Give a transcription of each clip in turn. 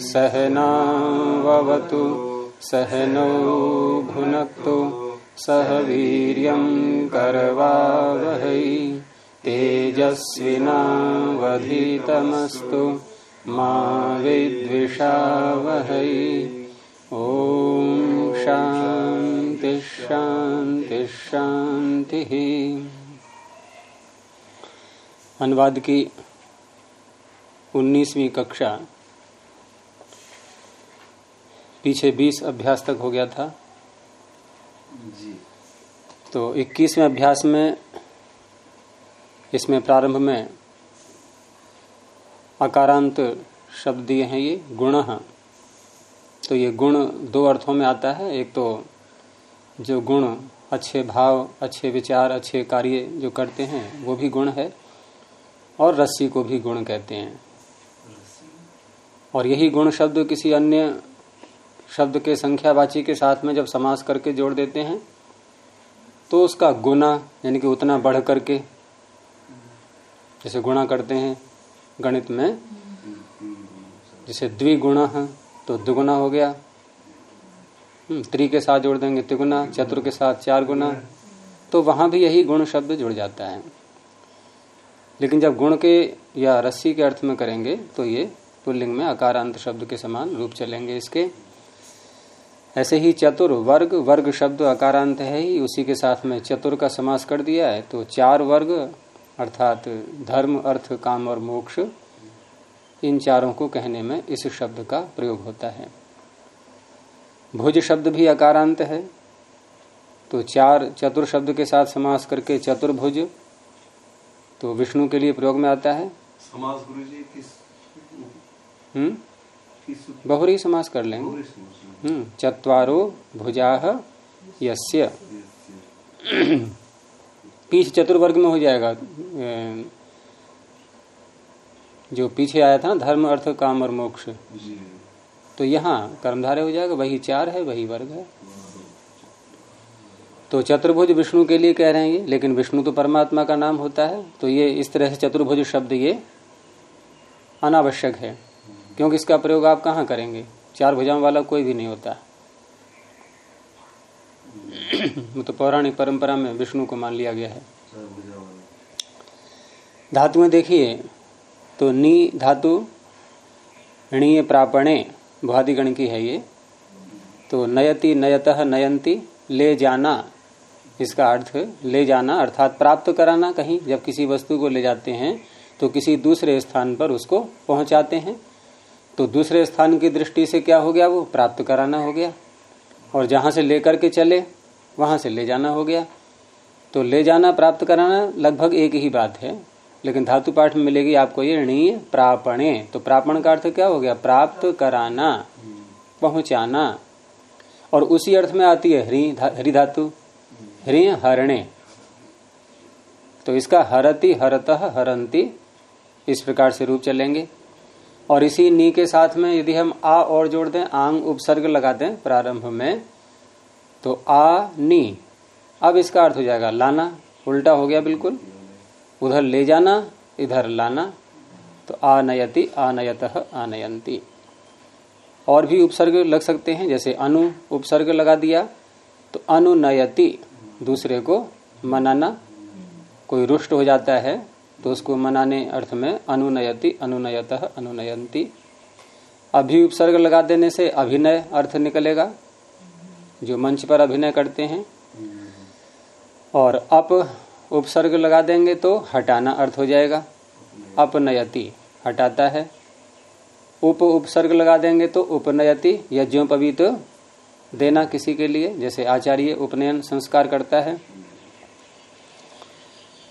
सहनावतु सहनौ भुनक्तु, सह वीर्यं करवावहै। तेजस्विनावधीतमस्तु, मा विद्विषावहै। ॐ शान्ति शान्ति, शान्तिः। अनुवाद की उन्नीसवीं कक्षा। पीछे बीस अभ्यास तक हो गया था। जी। तो इक्कीसवें अभ्यास में इसमें प्रारंभ में अकारांत शब्द दिए हैं ये गुण तो ये गुण दो अर्थों में आता है। एक तो जो गुण अच्छे भाव अच्छे विचार अच्छे कार्य जो करते हैं वो भी गुण है और रस्सी को भी गुण कहते हैं। और यही गुण शब्द किसी अन्य शब्द के संख्यावाची के साथ में जब समास करके जोड़ देते हैं तो उसका गुना यानी कि उतना बढ़ करके जैसे गुणा करते हैं गणित में जैसे द्विगुण तो दुगुना हो गया। हम्म, त्रि के साथ जोड़ देंगे त्रिगुना चतुर के साथ चार गुना तो वहाँ भी यही गुण शब्द जुड़ जाता है। लेकिन जब गुण के या रस्सी के अर्थ में करेंगे तो ये पुल्लिंग में अकारांत शब्द के समान रूप चलेंगे इसके। ऐसे ही चतुर वर्ग वर्ग शब्द अकारांत है ही, उसी के साथ में चतुर का समास कर दिया है तो चार वर्ग, अर्थात धर्म, अर्थ, काम और मोक्ष, इन चारों को कहने में इस शब्द का प्रयोग होता है। भुज शब्द भी अकारांत है तो चार चतुर शब्द के साथ समास करके चतुर्भुज तो विष्णु के लिए प्रयोग में आता है। समास गुरु जी किस हम्म? बहुरी समास कर लेंगे। हम्म चतवारो भुजा यस्य। पीछे चतुर्वर्ग में हो जाएगा। जो पीछे आया था ना, धर्म, अर्थ, काम और मोक्ष। तो यहाँ कर्मधारे हो जाएगा, वही चार है, वही वर्ग है। तो चतुर्भुज विष्णु के लिए कह रहे हैं लेकिन विष्णु तो परमात्मा का नाम होता है। तो ये इस तरह से चतुर्भुज शब्द ये अनावश्यक है। क्योंकि इसका प्रयोग आप कहाँ करेंगे? चार भुजाओं वाला कोई भी नहीं होता। तो पौराणिक परंपरा में विष्णु को मान लिया गया है। धातुएँ देखिए तो नी धातु ऋणीय प्रापणे भुआदिगण की है ये। तो नयति नयत नयंती, ले जाना, इसका अर्थ ले जाना, अर्थात प्राप्त कराना कहीं, जब किसी वस्तु को ले जाते हैं तो किसी दूसरे स्थान पर उसको पहुंचाते हैं। तो दूसरे स्थान की दृष्टि से क्या हो गया? वो प्राप्त कराना हो गया। और जहाँ से लेकर के चले, वहाँ से ले जाना हो गया। तो ले जाना, प्राप्त कराना लगभग एक ही बात है। लेकिन धातु पाठ में मिलेगी आपको ये ऋणीय प्रापणे। तो प्रापण का अर्थ क्या हो गया? प्राप्त कराना, पहुंचाना। और उसी अर्थ में आती है हरि हरि धातु। हरि हरणे। तो इसका हरति हरत हरंती इस प्रकार से रूप चलेंगे। और इसी नी के साथ में यदि हम आ और जोड़ दें, आंग उपसर्ग लगा दें प्रारंभ में तो आ, नी। अब इसका अर्थ हो जाएगा लाना। उल्टा हो गया बिल्कुल। उधर ले जाना, इधर लाना। तो आनयति, आनयत आनयंती और भी उपसर्ग लग सकते हैं, जैसे अनु उपसर्ग लगा दिया तो अनुनयति, दूसरे को मनाना। कोई रुष्ट हो जाता है तो उसको मनाने अर्थ में अनुनयति, अनुनयत अनुनयंती अभी उपसर्ग लगा देने से अभिनय अर्थ निकलेगा, जो मंच पर अभिनय करते हैं। और अप उपसर्ग लगा देंगे तो हटाना अर्थ हो जाएगा। अपनयति, हटाता है। उप उपसर्ग लगा देंगे तो उपनयति, यज्ञोपवीत देना किसी के लिए, जैसे आचार्य उपनयन संस्कार करता है।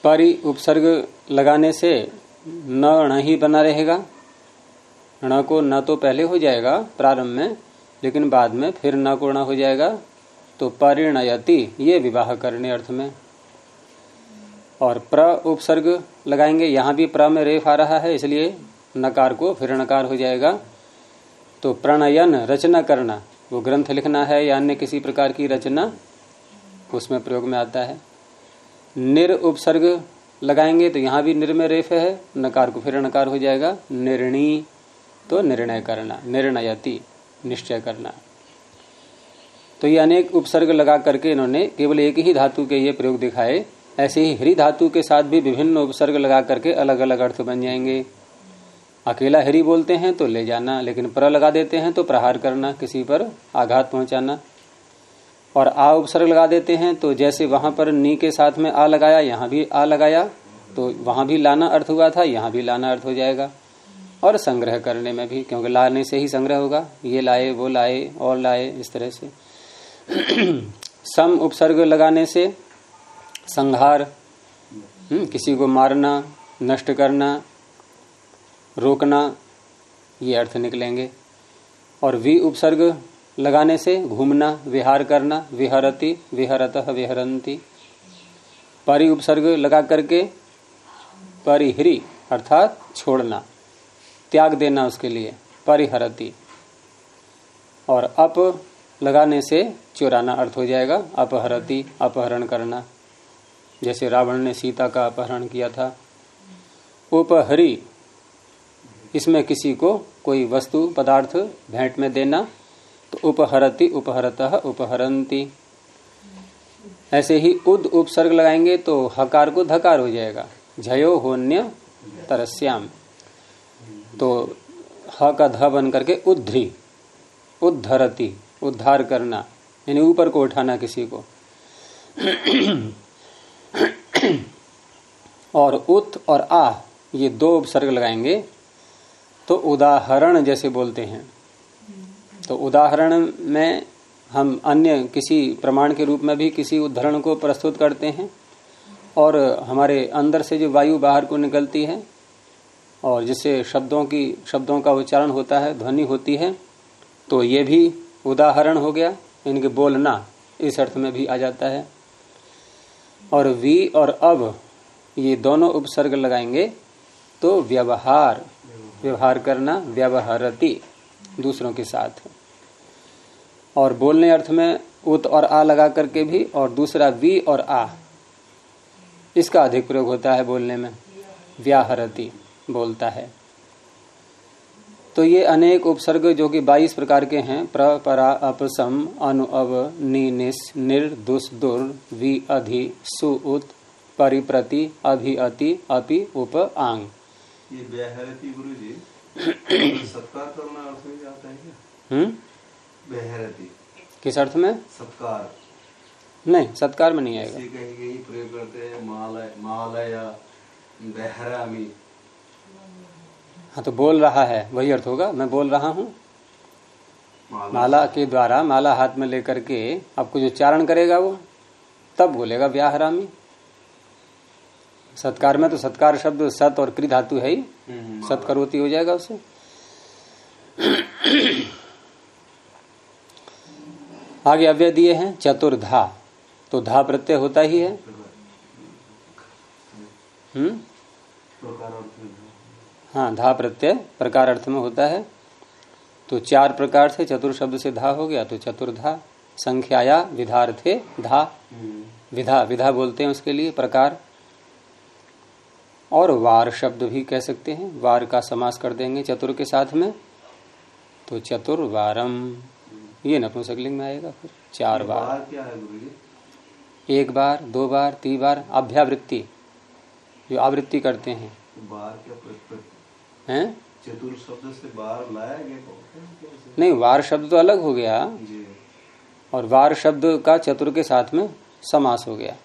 परि उपसर्ग लगाने से न ण ही बना रहेगा। ण को न तो पहले हो जाएगा प्रारंभ में, लेकिन बाद में फिर न को हो जाएगा। तो परिणयति, ये विवाह करने अर्थ में। और प्र उपसर्ग लगाएँगे, यहाँ भी प्र में रेफ आ रहा है, इसलिए नकार को फिर नकार हो जाएगा। तो प्रणयन, रचना करना वो ग्रंथ लिखना है या अन्य किसी प्रकार की रचना, उसमें प्रयोग में आता है। निर उपसर्ग लगाएँगे तो यहाँ भी निर्मय रेफ है, नकार को फिर नकार हो जाएगा। निर्णी तो निर्णय करना, निर्णयति, निश्चय करना। तो ये अनेक उपसर्ग लगा करके इन्होंने केवल एक ही धातु के ये प्रयोग दिखाए। ऐसे ही हरि धातु के साथ भी विभिन्न उपसर्ग लगा करके अलग अलग अर्थ बन जाएँगे। अकेला हरि बोलते हैं तो ले जाना, लेकिन प्र लगा देते हैं तो प्रहार करना, किसी पर आघात पहुंचाना। और आ उपसर्ग लगा देते हैं तो जैसे वहाँ पर नी के साथ में आ लगाया यहाँ भी आ लगाया तो वहाँ भी लाना अर्थ हुआ था यहाँ भी लाना अर्थ हो जाएगा। और संग्रह करने में भी क्योंकि लाने से ही संग्रह होगा ये लाए वो लाए और लाए इस तरह से। सम उपसर्ग लगाने से संहार हम्म, किसी को मारना नष्ट करना रोकना ये अर्थ निकलेंगे। और वी उपसर्ग लगाने से घूमना, विहार करना, विहरती, विहरत विहरंती परि उपसर्ग लगा करके परिहरी, अर्थात छोड़ना, त्याग देना उसके लिए, परिहरती। और अप लगाने से चुराना अर्थ हो जाएगा, अपहरती, अपहरण करना। जैसे रावण ने सीता का अपहरण किया था। उपहरी, इसमें किसी को कोई वस्तु, पदार्थ भेंट में देना तो उपहरती, उपहरत उपहरंती ऐसे ही उद उपसर्ग लगाएँगे तो हकार को धकार हो जाएगा। झयो होन्य तरस्याम। तो ह का ध बन करके उद्धि, उद्धरती, उद्धार करना, यानी ऊपर को उठाना किसी को। और उत और आ, ये दो उपसर्ग लगाएँगे तो उदाहरण जैसे बोलते हैं। तो उदाहरण में हम अन्य किसी प्रमाण के रूप में भी किसी उदाहरण को प्रस्तुत करते हैं और हमारे अंदर से जो वायु बाहर को निकलती है और जिससे शब्दों की, शब्दों का उच्चारण होता है, ध्वनि होती है तो ये भी उदाहरण हो गया। इनके बोलना इस अर्थ में भी आ जाता है। और वी और अब ये दोनों उपसर्ग लगाएँगे तो व्यवहार व्यवहार करना, व्यवहारती, दूसरों के साथ। और बोलने अर्थ में उत और आ लगा करके भी और दूसरा वी और आ। इसका अधिक प्रयोग होता है बोलने में। व्याहरती बोलता है। तो ये अनेक उपसर्ग जो कि 22 प्रकार के हैं। प्र परा अपसम अनु अव नि निस निर दुस दुर वि अधि सु उत परिप्रति अभि अति अपि उप आंग। ये व्याहरती गुरु जी सत्कार करना अर्थ में जाता है क्या? हम्म किस अर्थ में? सत्कार। नहीं सत्कार में नहीं आएगा। कहीं कहीं प्रयोग करते हैं मालय मालय बहरामी। हाँ तो बोल रहा है वही अर्थ होगा। मैं बोल रहा हूँ। माला। के द्वारा माला हाथ में लेकर के आपको जो चारण करेगा वो तब बोलेगा व्याहरामी। सत्कार में तो सत्कार शब्द सत और क्री धातु है ही। हम्म, सत्करोती हो जाएगा उससे आगे अव्यय दिए हैं, चतुर्धा। तो धा प्रत्यय होता ही है। हम्म? हाँ धा प्रत्यय प्रकार अर्थ में होता है। तो चार प्रकार से चतुर शब्द से धा हो गया तो चतुर्धा संख्याया विधार्थे धा। विधा विधा बोलते हैं उसके लिए प्रकार। और वार शब्द भी कह सकते हैं। वार का समास कर देंगे चतुर के साथ में। तो चतुर वारम ये नपुंसकलिंग में आएगा फिर। चार बार। बार क्या है गुरु जी? एक बार दो बार तीन बार अभ्यावृत्ति जो आवृत्ति करते हैं। बार क्या हैं? चतुर शब्द से बार लाया गया नहीं वार शब्द तो अलग हो गया। जी। और वार शब्द का चतुर के साथ में समास हो गया।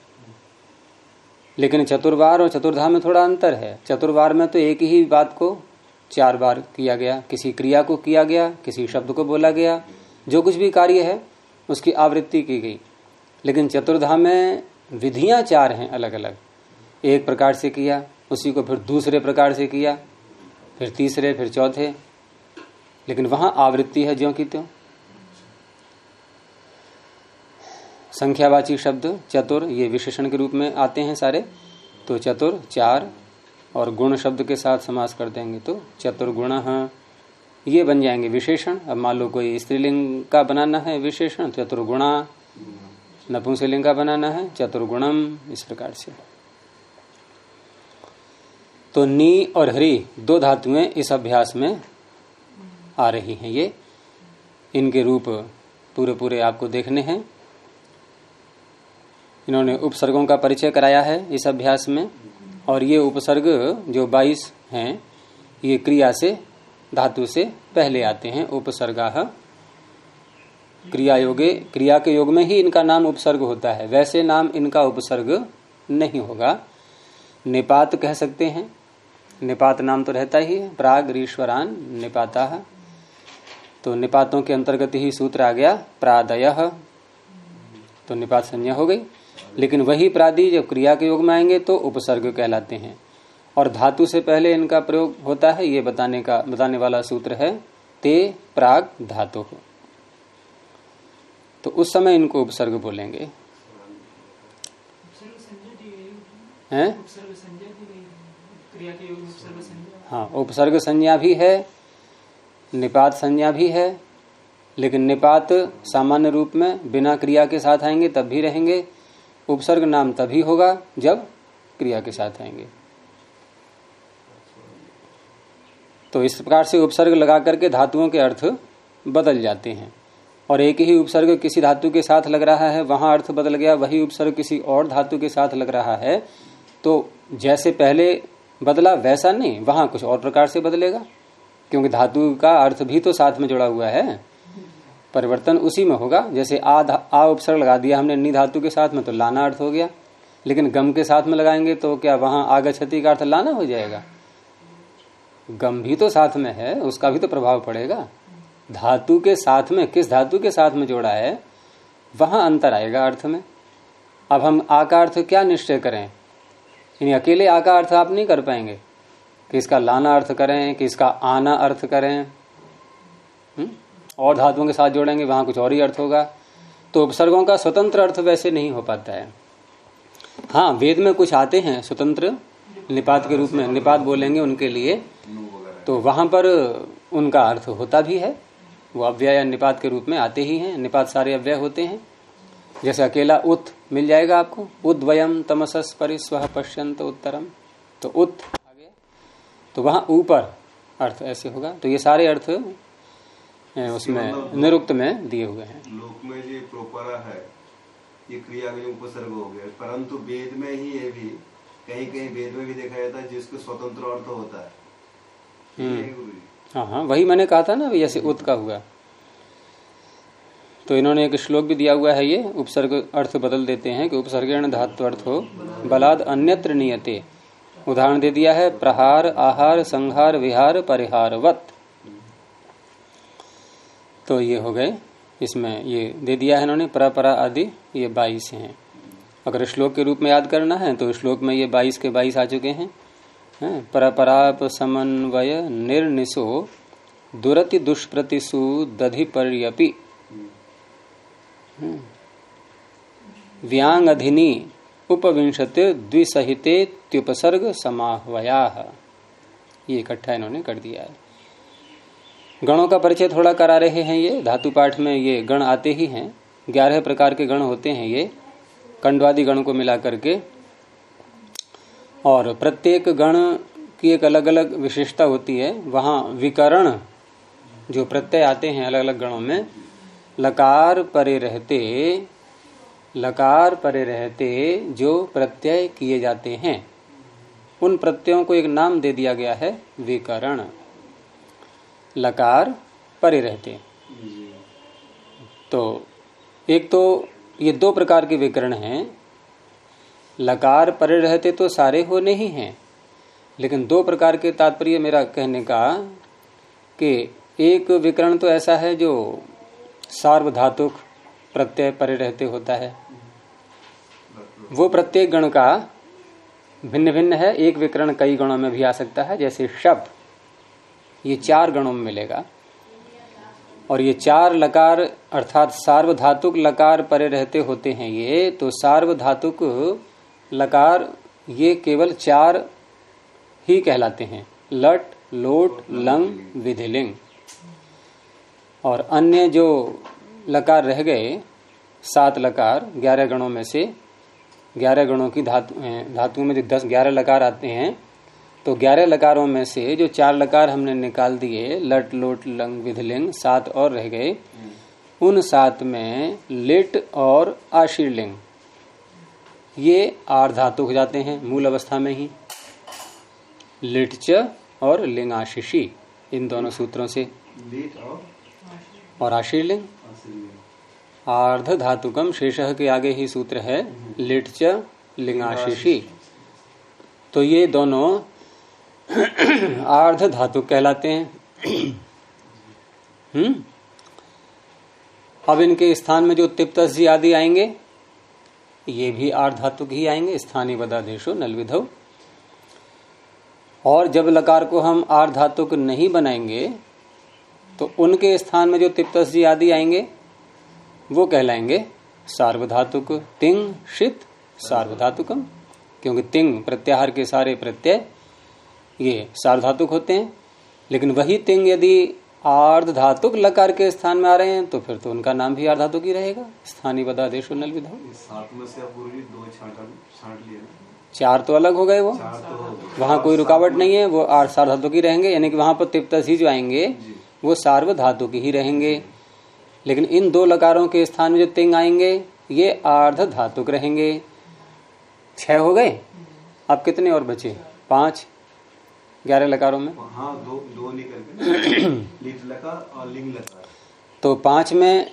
लेकिन चतुर्वार और चतुर्धा में थोड़ा अंतर है। चतुर्वार में तो एक ही बात को चार बार किया गया। किसी क्रिया को किया गया किसी शब्द को बोला गया जो कुछ भी कार्य है, उसकी आवृत्ति की गई। लेकिन चतुर्धा में विधियाँ चार हैं अलग अलग एक प्रकार से किया, उसी को फिर दूसरे प्रकार से किया, फिर तीसरे, फिर चौथे। लेकिन वहाँ आवृत्ति है ज्यो की त्यों। संख्यावाची शब्द, चतुर, ये विशेषण के रूप में आते हैं सारे। तो चतुर, चार, और गुण शब्द के साथ समास कर देंगे। तो चतुर्गुण ये बन जाएँगे विशेषण। अब मान लो कोई स्त्रीलिंग का बनाना है विशेषण, चतुर्गुणा नपुंसलिंग का बनाना है चतुर्गुणम, इस प्रकार से। तो नी और हरी दो धातुएँ इस अभ्यास में आ रही हैं। ये इनके रूप पूरे पूरे आपको देखने हैं। इन्होंने उपसर्गों का परिचय कराया है इस अभ्यास में। और ये उपसर्ग जो 22 हैं, ये क्रिया से धातु से पहले आते हैं उपसर्गा क्रिया योगे क्रिया के योग में ही इनका नाम उपसर्ग होता है। वैसे नाम इनका उपसर्ग नहीं होगा। निपात कह सकते हैं। निपात नाम तो रहता ही है। प्राग, रीश्वरान निपाता तो निपातों के अंतर्गत ही सूत्र आ गया, प्रादय। तो निपात संज्ञा हो गई। लेकिन वही प्रादि जब क्रिया के योग में आएँगे तो उपसर्ग कहलाते हैं। और धातु से पहले इनका प्रयोग होता है, ये बताने का, बताने वाला सूत्र है, ते प्राग धातु। तो उस समय इनको उपसर्ग बोलेंगे। हैं? हाँ उपसर्ग संज्ञा भी है, निपात संज्ञा भी है, लेकिन निपात सामान्य रूप में बिना क्रिया के साथ आएँगे, तब भी रहेंगे। उपसर्ग नाम तभी होगा जब क्रिया के साथ आएँगे। तो इस प्रकार से उपसर्ग लगा करके धातुओं के अर्थ बदल जाते हैं। और एक ही उपसर्ग किसी धातु के साथ लग रहा है, वहाँ अर्थ बदल गया, वही उपसर्ग किसी और धातु के साथ लग रहा है। तो जैसे पहले बदला, वैसा नहीं, वहाँ कुछ और प्रकार से बदलेगा। क्योंकि धातु का अर्थ भी तो साथ में जुड़ा हुआ है। परिवर्तन उसी में होगा। जैसे आ आ उपसर्ग लगा दिया हमने, नी धातु के साथ में तो लाना अर्थ हो गया। लेकिन गम के साथ में लगाएँगे तो क्या वहाँ आगछति का अर्थ लाना हो जाएगा? गम भी तो साथ में है, उसका भी तो प्रभाव पड़ेगा। धातु के साथ में, किस धातु के साथ में जोड़ा है, वहाँ अंतर आएगा अर्थ में। अब हम आ का अर्थ क्या निश्चय करें? यानी अकेले आ का अर्थ आप नहीं कर पाएँगे। कि इसका लाना अर्थ करें कि इसका आना अर्थ करें? हम्म? और धातुओं के साथ जोड़ेंगे, वहाँ कुछ और ही अर्थ होगा। तो उपसर्गों का स्वतंत्र अर्थ वैसे नहीं हो पाता है। हाँ वेद में कुछ आते हैं स्वतंत्र। निपात के रूप में निपात बोलेंगे उनके लिए तो वहाँ पर उनका अर्थ होता भी है। वो अव्यय या निपात के रूप में आते ही हैं निपात सारे अव्यय होते हैं। जैसे अकेला उत मिल जाएगा आपको उद्वयम तमसस परिस्व पश्यंत उत्तरम। तो उत आ गया तो वहाँ ऊपर अर्थ ऐसे होगा। तो ये सारे अर्थ उसमें मतलब निरुक्त में दिए हुए हैं। लोक में जो प्रोपरा है ये क्रिया में उपसर्ग हो गया। परंतु वेद में ही ये भी कहीं कहीं वेद में भी देखा जाता है जिसको स्वतंत्र अर्थ होता है। हम्म। हाँ हाँ वही मैंने कहा था ना जैसे उत का हुआ। तो इन्होंने एक श्लोक भी दिया हुआ है ये उपसर्ग अर्थ बदल देते हैं कि उपसर्गेण धातु अर्थ हो बलाद अन्यत्र नियते। उदाहरण दे दिया है प्रहार आहार संहार विहार परिहार वत तो ये हो गए इसमें ये दे दिया है इन्होंने परपरा आदि ये बाईस हैं। अगर श्लोक के रूप में याद करना है तो श्लोक में ये बाईस के बाईस आ चुके हैं। है? परपराप समन्वय निर्निशो दुरति दुष्प्रतिशु दधि पर्यपि व्यांग अधिनी उपविंशत द्विसहिते त्युपसर्ग समाहवया। ये इकट्ठा इन्होंने कर दिया है। गणों का परिचय थोड़ा करा रहे हैं ये, धातु पाठ में ये गण आते ही हैं, ग्यारह प्रकार के गण होते हैं ये। कंडवादी गण को मिला करके। और प्रत्येक गण की एक अलग अलग विशेषता होती है। वहाँ विकरण जो प्रत्यय आते हैं अलग अलग गणों में लकार परे रहते लकार परे रहते जो प्रत्यय किए जाते हैं। उन प्रत्ययों को एक नाम दे दिया गया है विकरण। लकार परे रहते। तो एक तो ये दो प्रकार के विकरण हैं। लकार परे रहते तो सारे होने ही हैं। लेकिन दो प्रकार के तात्पर्य मेरा कहने का कि एक विकरण तो ऐसा है जो सार्वधातुक प्रत्यय परे रहते होता है। वो प्रत्येक गण का भिन्न भिन्न है। एक विकरण कई गणों में भी आ सकता है। जैसे शब्द, ये चार गणों में मिलेगा। और ये चार लकार अर्थात सार्वधातुक लकार परे रहते होते हैं ये तो सार्वधातुक लकार ये केवल चार ही कहलाते हैं। लट, लोट, लंग, विधिलिंग। और अन्य जो लकार रह गए, सात लकार, ग्यारह गणों में से, ग्यारह गणों की धातु धातु में जो दस, ग्यारह लकार आते हैं तो ग्यारह लकारों में से जो चार लकार हमने निकाल दिए लट लोट लंग विधलिंग सात और रह गए। उन सात में लिट और आशीर्लिंग ये आर धातु हो जाते हैं मूल अवस्था में ही। लिट च और लिंग आशीषी इन दोनों सूत्रों से। लीट और आशीर्लिंग? आर्ध धातुकम शेष के आगे ही सूत्र है लिट च लिंगाशीषी तो ये दोनों आर्ध धातु कहलाते हैं। हम्म? अब इनके स्थान में जो तिप्तस जी आदि आएँगे, ये भी आर्ध धातुक ही आएँगे, स्थानीय बदादेशो नल विधव और जब लकार को हम आर्ध धातुक नहीं बनाएँगे तो उनके स्थान में जो तिप्तस जी आदि आएँगे, वो कहलाएँगे सार्वधातुक तिंग, शित सार्वधातुकम। क्योंकि तिंग प्रत्याहार के सारे प्रत्यय ये सार्वधातुक होते हैं लेकिन वही तिंग यदि आर्ध धातुक लकार के स्थान में आ रहे हैं तो फिर तो उनका नाम भी आर्धातुक ही रहेगा। स्थानीय बदादेश नल विधो चार तो अलग हो गए वो। तो हो कोई रुकावट नहीं है वो आर्ध सार्वधातुक ही रहेंगे यानी कि वहाँ पर तिप्तस ही जो आएँगे वो सार्वधातुक ही रहेंगे। लेकिन इन दो लकारों के स्थान में जो तिंग आएँगे ये आर्ध धातुक रहेंगे। छह हो गए? अब कितने और बचे? पाँच। ग्यारह लकारों में। हाँ दो दो निकल लकार और लिंग लकार तो पाँच में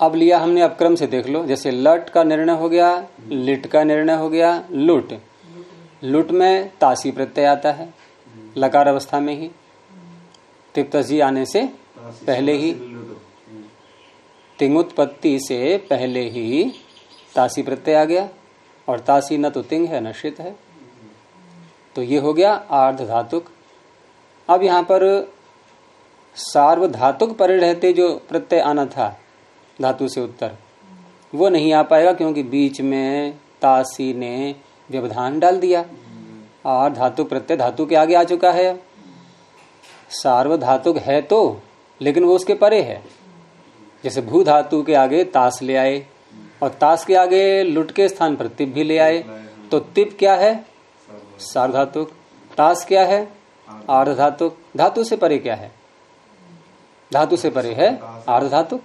अब लिया हमने अब क्रम से देख लो। जैसे लट का निर्णय हो गया लिट का निर्णय हो गया लुट। लुट में तासी प्रत्यय आता है लकार अवस्था में ही। तिप्तजी आने से पहले ही। तिंगुत्पत्ति से पहले ही तासी प्रत्यय आ गया। और तासी न तो तिंग है न शित है। तो ये हो गया आर्ध धातुक अब यहाँ पर सार्वधातुक परे रहते जो प्रत्यय आना था, धातु से उत्तर, वो नहीं आ पाएगा क्योंकि बीच में तासी ने व्यवधान डाल दिया। और धातु प्रत्यय धातु के आगे आ चुका है। सार्वधातुक है तो लेकिन वो उसके परे है। जैसे भू धातु के आगे तास ले आए और तास के आगे लुट के स्थान पर तिप भी ले आए तो तिप क्या है? सार्वधातुक तास क्या है? आर्ध धातुक धातु से परे क्या है? धातु से परे है। आर्ध धातुक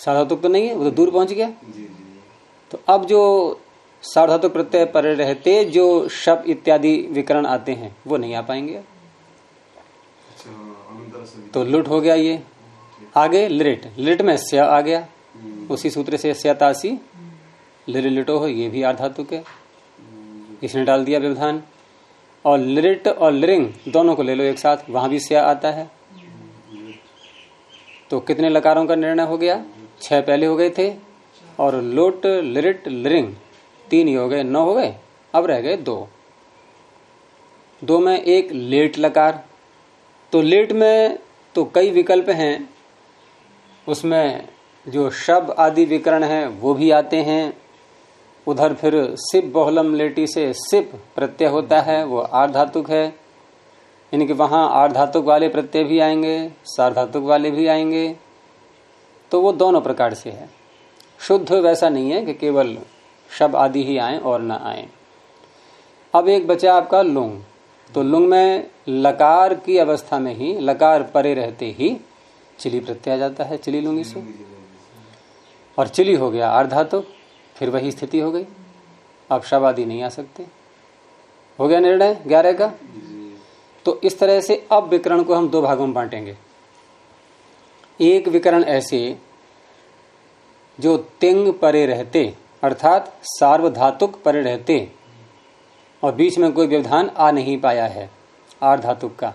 सार्वधातुक तो नहीं है वो तो दूर पहुँच गया। तो अब जो सार्वधातुक प्रत्यय परे रहते जो शब इत्यादि विकरण आते हैं वो नहीं आ पाएँगे। अच्छा तो लुट हो गया ये। आगे लिट लिट में स्य आ गया। उसी सूत्र से स्यतासी। लिटो हो ये भी आधातुक है। इसने डाल दिया व्यवधान। और लिट और लिरिंग दोनों को ले लो एक साथ, वहाँ भी स्या आता है। तो कितने लकारों का निर्णय हो गया? छह पहले हो गए थे। और लोट, लिरिट, लिरिंग तीन ही हो गए, नौ हो गए, अब रह गए दो। दो में एक लेट लकार। तो लेट में तो कई विकल्प हैं। उसमें जो शब आदि विकरण है, वो भी आते हैं। उधर फिर सिप बहुलम लेटी से सिप प्रत्यय होता है, वो आर्धातुक है। यानी कि वहाँ आर्धातुक वाले प्रत्यय भी आएँगे सार्धातुक वाले भी आएँगे। तो वो दोनों प्रकार से है। शुद्ध वैसा नहीं है कि केवल शब आदि ही आए और ना आए। अब एक बचा आपका लुंग। तो लुंग में लकार की अवस्था में ही, लकार परे रहते ही चिली प्रत्यय आ जाता है, चिली लुंगी से। और चिली हो गया आर्धातुक फिर वही स्थिति हो गई। अब शब आदि नहीं आ सकते। हो गया निर्णय ग्यारह का? तो इस तरह से अब विकरण को हम दो भागों में बांटेंगे। एक विकरण ऐसे जो तिंग परे रहते अर्थात सार्वधातुक परे रहते और बीच में कोई व्यवधान आ नहीं पाया है आर्धातुक का।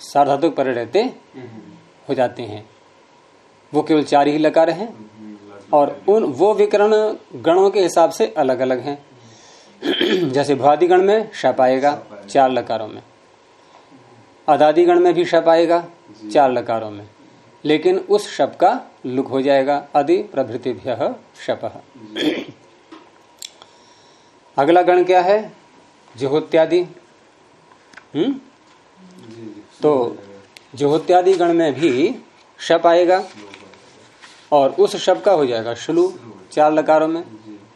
सार्वधातुक परे रहते हो जाते हैं। वो केवल चार ही लकार हैं। और उन वो विकरण गणों के हिसाब से अलग अलग हैं। जैसे भ्वादि गण में शप आएगा चार लकारों में। अदादि गण में भी शप आएगा चार लकारों में। लेकिन उस शप का लुक हो जाएगा अधि प्रभृतिभ्य शप। अगला गण क्या है? जुहोत्यादि हम्म? तो जुहोत्यादि गण में भी शप आएगा और उस शब्द का हो जाएगा श्लू, चार लकारों में।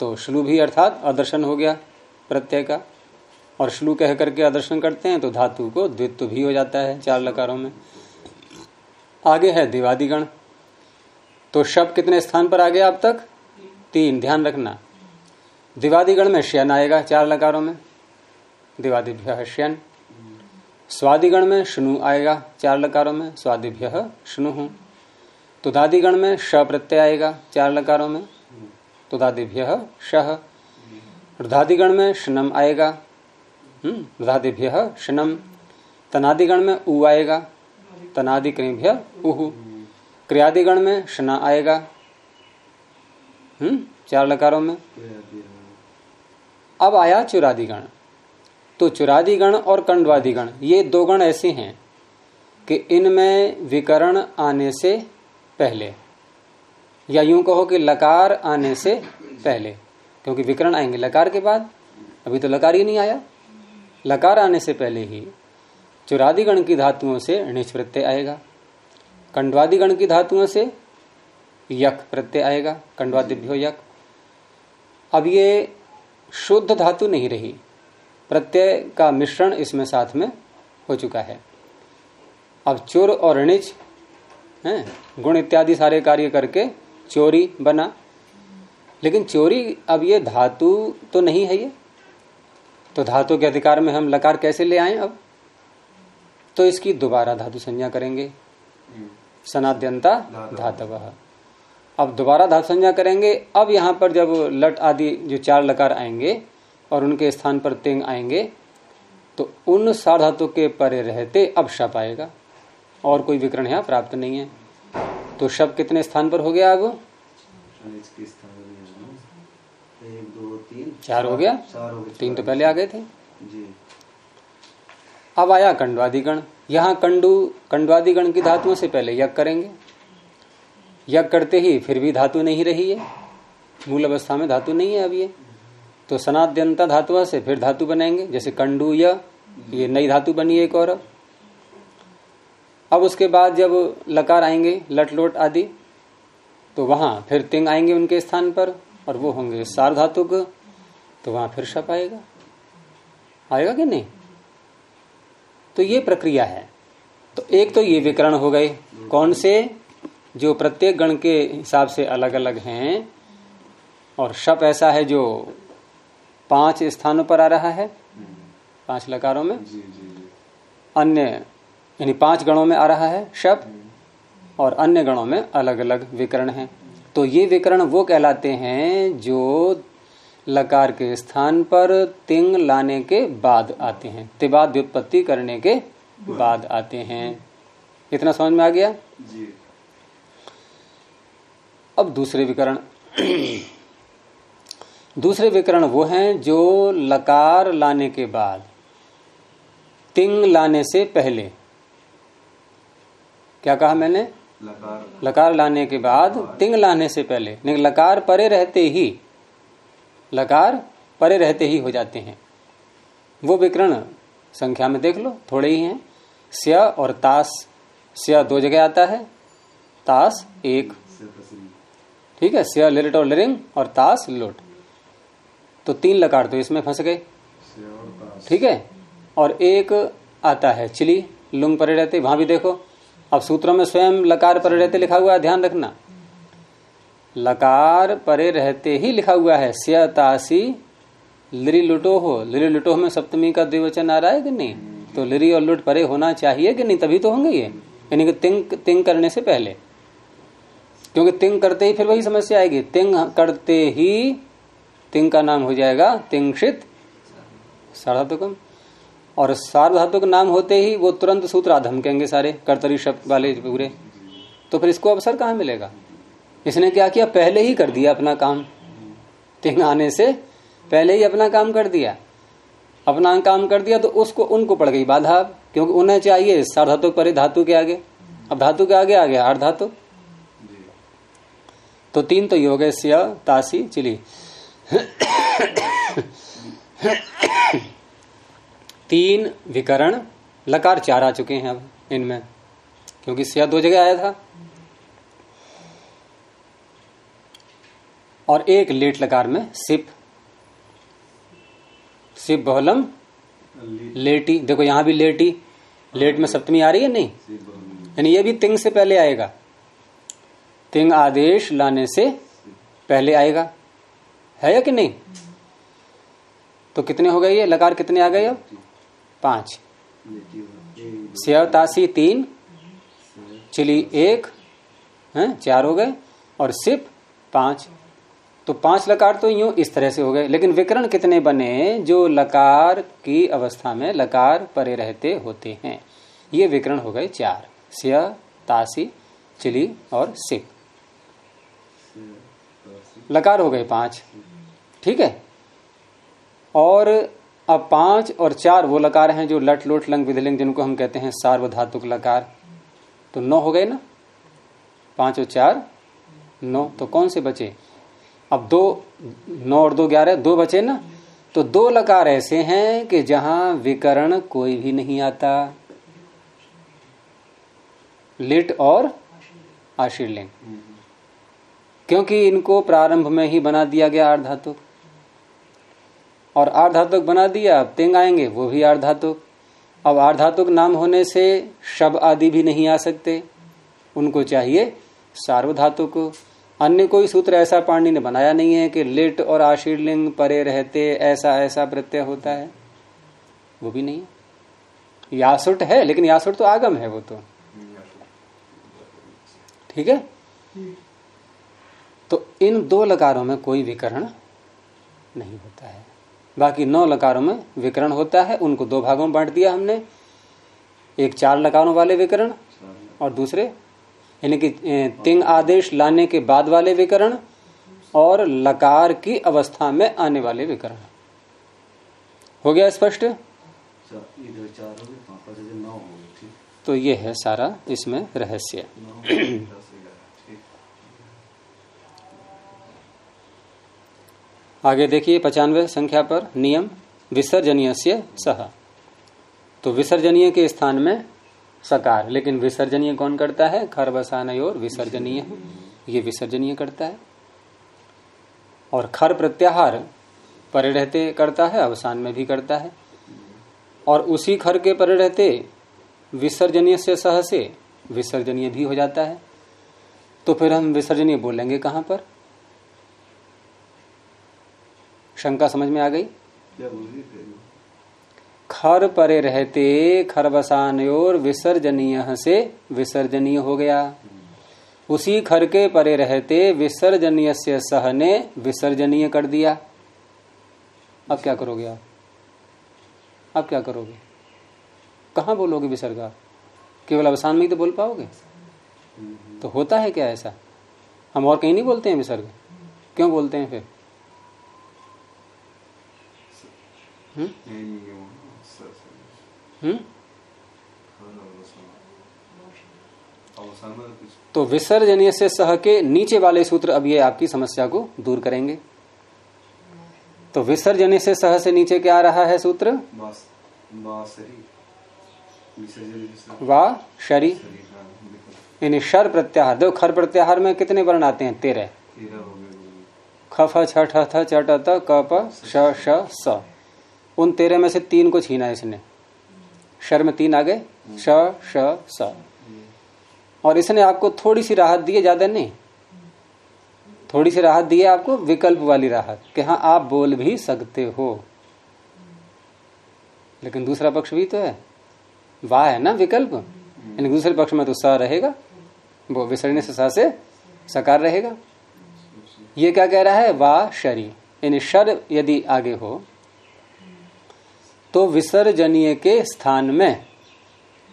तो श्लू भी अर्थात अदर्शन हो गया, प्रत्यय का। और श्लू कह करके आदर्शन करते हैं तो धातु को द्वित्व भी हो जाता है चार लकारों में। आगे है दिवादिगण। तो शब्द कितने स्थान पर आ गया अब तक? तीन, ध्यान रखना। दिवादिगण में शयन आएगा चार लकारों में। दिवादिभ्य शयन। स्वादिगण में शनु आएगा चार लकारों में। स्वादिभ्य शनु तो दादिगण में श प्रत्यय आएगा चार लकारों में। तो दादिभ्य शह धादिगण में शनम आएगा। धादिभ्य शनम। तनादिगण में उ आएगा। तनादि क्रिभ्य उहु क्रियादिगण में शना आएगा। हम्म चार लकारों में। अब आया चुरादिगण। तो चुरादिगण और कंडवादिगण, ये दो गण ऐसे हैं कि इनमें विकरण आने से पहले। या यूँ कहो कि लकार आने से पहले, क्योंकि विकरण आएँगे लकार के बाद। अभी तो लकार ही नहीं आया। लकार आने से पहले ही चुरादिगण की धातुओं से णिच प्रत्यय आएगा। कंडवादिगण की धातुओं से यक प्रत्यय आएगा। कंडवादिभ्यो यक। अब ये शुद्ध धातु नहीं रही। प्रत्यय का मिश्रण इसमें साथ में हो चुका है। अब चुर और ऋणिज है गुण इत्यादि सारे कार्य करके चोरी बना। लेकिन चोरी अब ये धातु तो नहीं है ये। तो धातु के अधिकार में हम लकार कैसे ले आए अब? तो इसकी दोबारा धातु संज्ञा करेंगे। सनाद्यंता धातव। अब दोबारा धातु संज्ञा करेंगे। अब यहाँ पर जब लट आदि जो चार लकार आएँगे और उनके स्थान पर तेंग आएँगे तो उन सार धातु के परे रहते अब शप आएगा। और कोई विकरण यहाँ प्राप्त नहीं है। तो शब कितने स्थान पर हो गया अब चार हो गया? तीन तो पहले आ गए थे। अब आया कंडवादिगण। यहाँ कंडू कंडवादिगण की धातुओं से पहले यज्ञ करेंगे। यज्ञ करते ही फिर भी धातु नहीं रही है। मूल अवस्था में धातु नहीं है अब ये। तो सनाद्यंता धातु से फिर धातु बनाएँगे। जैसे कंडू य ये नई धातु बनी एक और। अब उसके बाद जब लकार आएँगे लट लोट आदि तो वहाँ फिर तिंग आएँगे उनके स्थान पर और वो होंगे सार धातु तो वहाँ फिर शप आएगा। आएगा कि नहीं? तो ये प्रक्रिया है। तो एक तो ये विकरण हो गए। कौन से? जो प्रत्येक गण के हिसाब से अलग अलग हैं और शप ऐसा है जो पाँच स्थानों पर आ रहा है पाँच लकारों में। अन्य यानी पाँच गणों में आ रहा है शप और अन्य गणों में अलग अलग विकरण हैं। तो ये विकरण वो कहलाते हैं जो लकार के स्थान पर तिंग लाने के बाद आते हैं। तिबाद व्युत्पत्ति करने के बाद आते हैं। इतना समझ में आ गया? जी। अब दूसरे विकरण। दूसरे विकरण वो हैं जो लकार लाने के बाद तिंग लाने से पहले क्या कहा मैंने? लकार। लकार लाने के बाद तिंग लाने से पहले नहीं लकार परे रहते ही लकार परे रहते ही हो जाते हैं। वो विकरण संख्या में देख लो थोड़े ही हैं। स्या और तास। स्या दो जगह आता है। तास एक। ठीक है स्या लिरिट और लिरिंग और तास लोट तो तीन लकार तो इसमें फंस गए। ठीक है और एक आता है चिली लुंग परे रहते वहाँ भी देखो। अब सूत्रों में स्वयं लकार परे रहते लिखा हुआ है, ध्यान रखना। लकार परे रहते ही लिखा हुआ है, स्या तासी लिरी लुटो हो। लिरी लुटो में सप्तमी का द्विवचन आ रहा है कि नहीं? तो लिरी और लुट परे होना चाहिए कि नहीं? तभी तो होंगे ये। यानी कि तिंग तिंग करने से पहले। क्योंकि तिंग करते ही फिर वही समस्या आएगी। तिंग करते ही तिंग का नाम हो जाएगा तिंगशित सार्धातुकम और सार्वधातुक नाम होते ही वो तुरंत सूत्र धमकेंगे सारे, कर्तरी शब्द वाले पूरे। तो फिर इसको अवसर कहाँ मिलेगा? इसने क्या किया? पहले ही कर दिया अपना काम। तिंग आने से पहले ही अपना काम कर दिया। अपना काम कर दिया तो उसको, उनको पड़ गई बाधा क्योंकि उन्हें चाहिए सार्धातु परे धातु के आगे। अब धातु के आगे आ गया धातु। तो तीन तो योग सिया तासी, चिली। तीन विकरण लकार चार आ चुके हैं अब इनमें, क्योंकि सिया दो जगह आया था। और एक लेट लकार में सिप सिप बहलम, लेटी, देखो यहाँ भी लेटी, लेट में सप्तमी आ रही है नहीं? यानी ये भी तिंग से पहले आएगा। तिंग आदेश लाने से पहले आएगा। है या कि नहीं? तो कितने हो गए ये? लकार कितने आ गए अब? पाँच। स्यतासी तीन। चिली एक, है, चार हो गए, और सिप पाँच। तो पाँच लकार तो यूँ इस तरह से हो गए। लेकिन विकरण कितने बने? जो लकार की अवस्था में लकार परे रहते होते हैं। ये विकरण हो गए चार। स्या तासी चिली और सिप। लकार हो गए पाँच। ठीक है? और अब पाँच और चार वो लकार हैं जो लट लोट लंग विधिलिंग, जिनको हम कहते हैं सार्वधातुक लकार। तो नौ हो गए ना? पाँच और चार, नौ। तो कौन से बचे? अब दो, नौ और दो ग्यारह, दो बचे ना? तो दो लकार ऐसे हैं कि जहाँ विकरण कोई भी नहीं आता। लिट और आशीर्लिंग। क्योंकि इनको प्रारंभ में ही बना दिया गया आर्धातुक और आर्धातुक बना दिया, अब तेंग आएँगे, वो भी आर्धातुक। अब आर्धातुक नाम होने से शब आदि भी नहीं आ सकते। उनको चाहिए सार्वधातुक। अन्य कोई सूत्र ऐसा पाणी ने बनाया नहीं है कि लिट और आशीर्लिंग परे रहते, ऐसा ऐसा प्रत्यय होता है। वो भी नहीं यासुट है, लेकिन यासुट तो आगम है वो तो। ठीक है? तो इन दो लकारों में कोई विकरण नहीं होता है। बाकी नौ लकारों में विकरण होता है। उनको दो भागों में बांट दिया हमने। एक चार लकारों वाले विकरण और दूसरे यानी कि तिंग आदेश लाने के बाद वाले विकरण और लकार की अवस्था में आने वाले विकरण। हो गया स्पष्ट? तो ये है सारा इसमें रहस्य। आगे देखिए पचानवे संख्या पर नियम विसर्जनीय से सह। तो विसर्जनीय के स्थान में सकार, लेकिन विसर्जनीय कौन करता है? खर बसान और विसर्जनीय ये विसर्जनीय करता है। और खर प्रत्याहार परे रहते करता है, अवसान में भी करता है। और उसी खर के परे रहते विसर्जनीय से सह से विसर्जनीय भी हो जाता है। तो फिर हम विसर्जनीय बोलेंगे कहाँ पर? शंका समझ में आ गई? खर परे रहते खरबसान और विसर्जनीय से विसर्जनीय हो गया। उसी खर के परे रहते विसर्जनीय से सह ने विसर्जनीय कर दिया। अब क्या करोगे आप? अब क्या करोगे? कहा बोलोगे विसर्गा केवल अवसान में ही तो बोल पाओगे? तो होता है क्या ऐसा? हम और कहीं नहीं बोलते हैं विसर्ग? क्यों बोलते हैं फिर? हम्म? हम्म? तो विसर्जनीय से सह के नीचे वाले सूत्र अब ये आपकी समस्या को दूर करेंगे। तो विसर्जनीय से सह से नीचे क्या आ रहा है सूत्र? वा शरी। यानी शर प्रत्याहार। देखो खर प्रत्याहार में कितने वर्ण आते हैं? तेरह। ख फ छ ठ थ च ट क प श श स। उन तेरह में से तीन को छीना इसने। शर में तीन आ गए। श श, स। और इसने आपको थोड़ी सी राहत दी है, ज़्यादा नहीं। थोड़ी सी राहत दी है आपको, विकल्प वाली राहत, कि हाँ आप बोल भी सकते हो। लेकिन दूसरा पक्ष भी तो है। वाह है ना, विकल्प? यानी दूसरे पक्ष में तो स रहेगा। वो विसरने से सा से सकार रहेगा। ये क्या कह रहा है? वाह शरी। यानी शर यदि आगे हो तो विसर्जनीय के स्थान में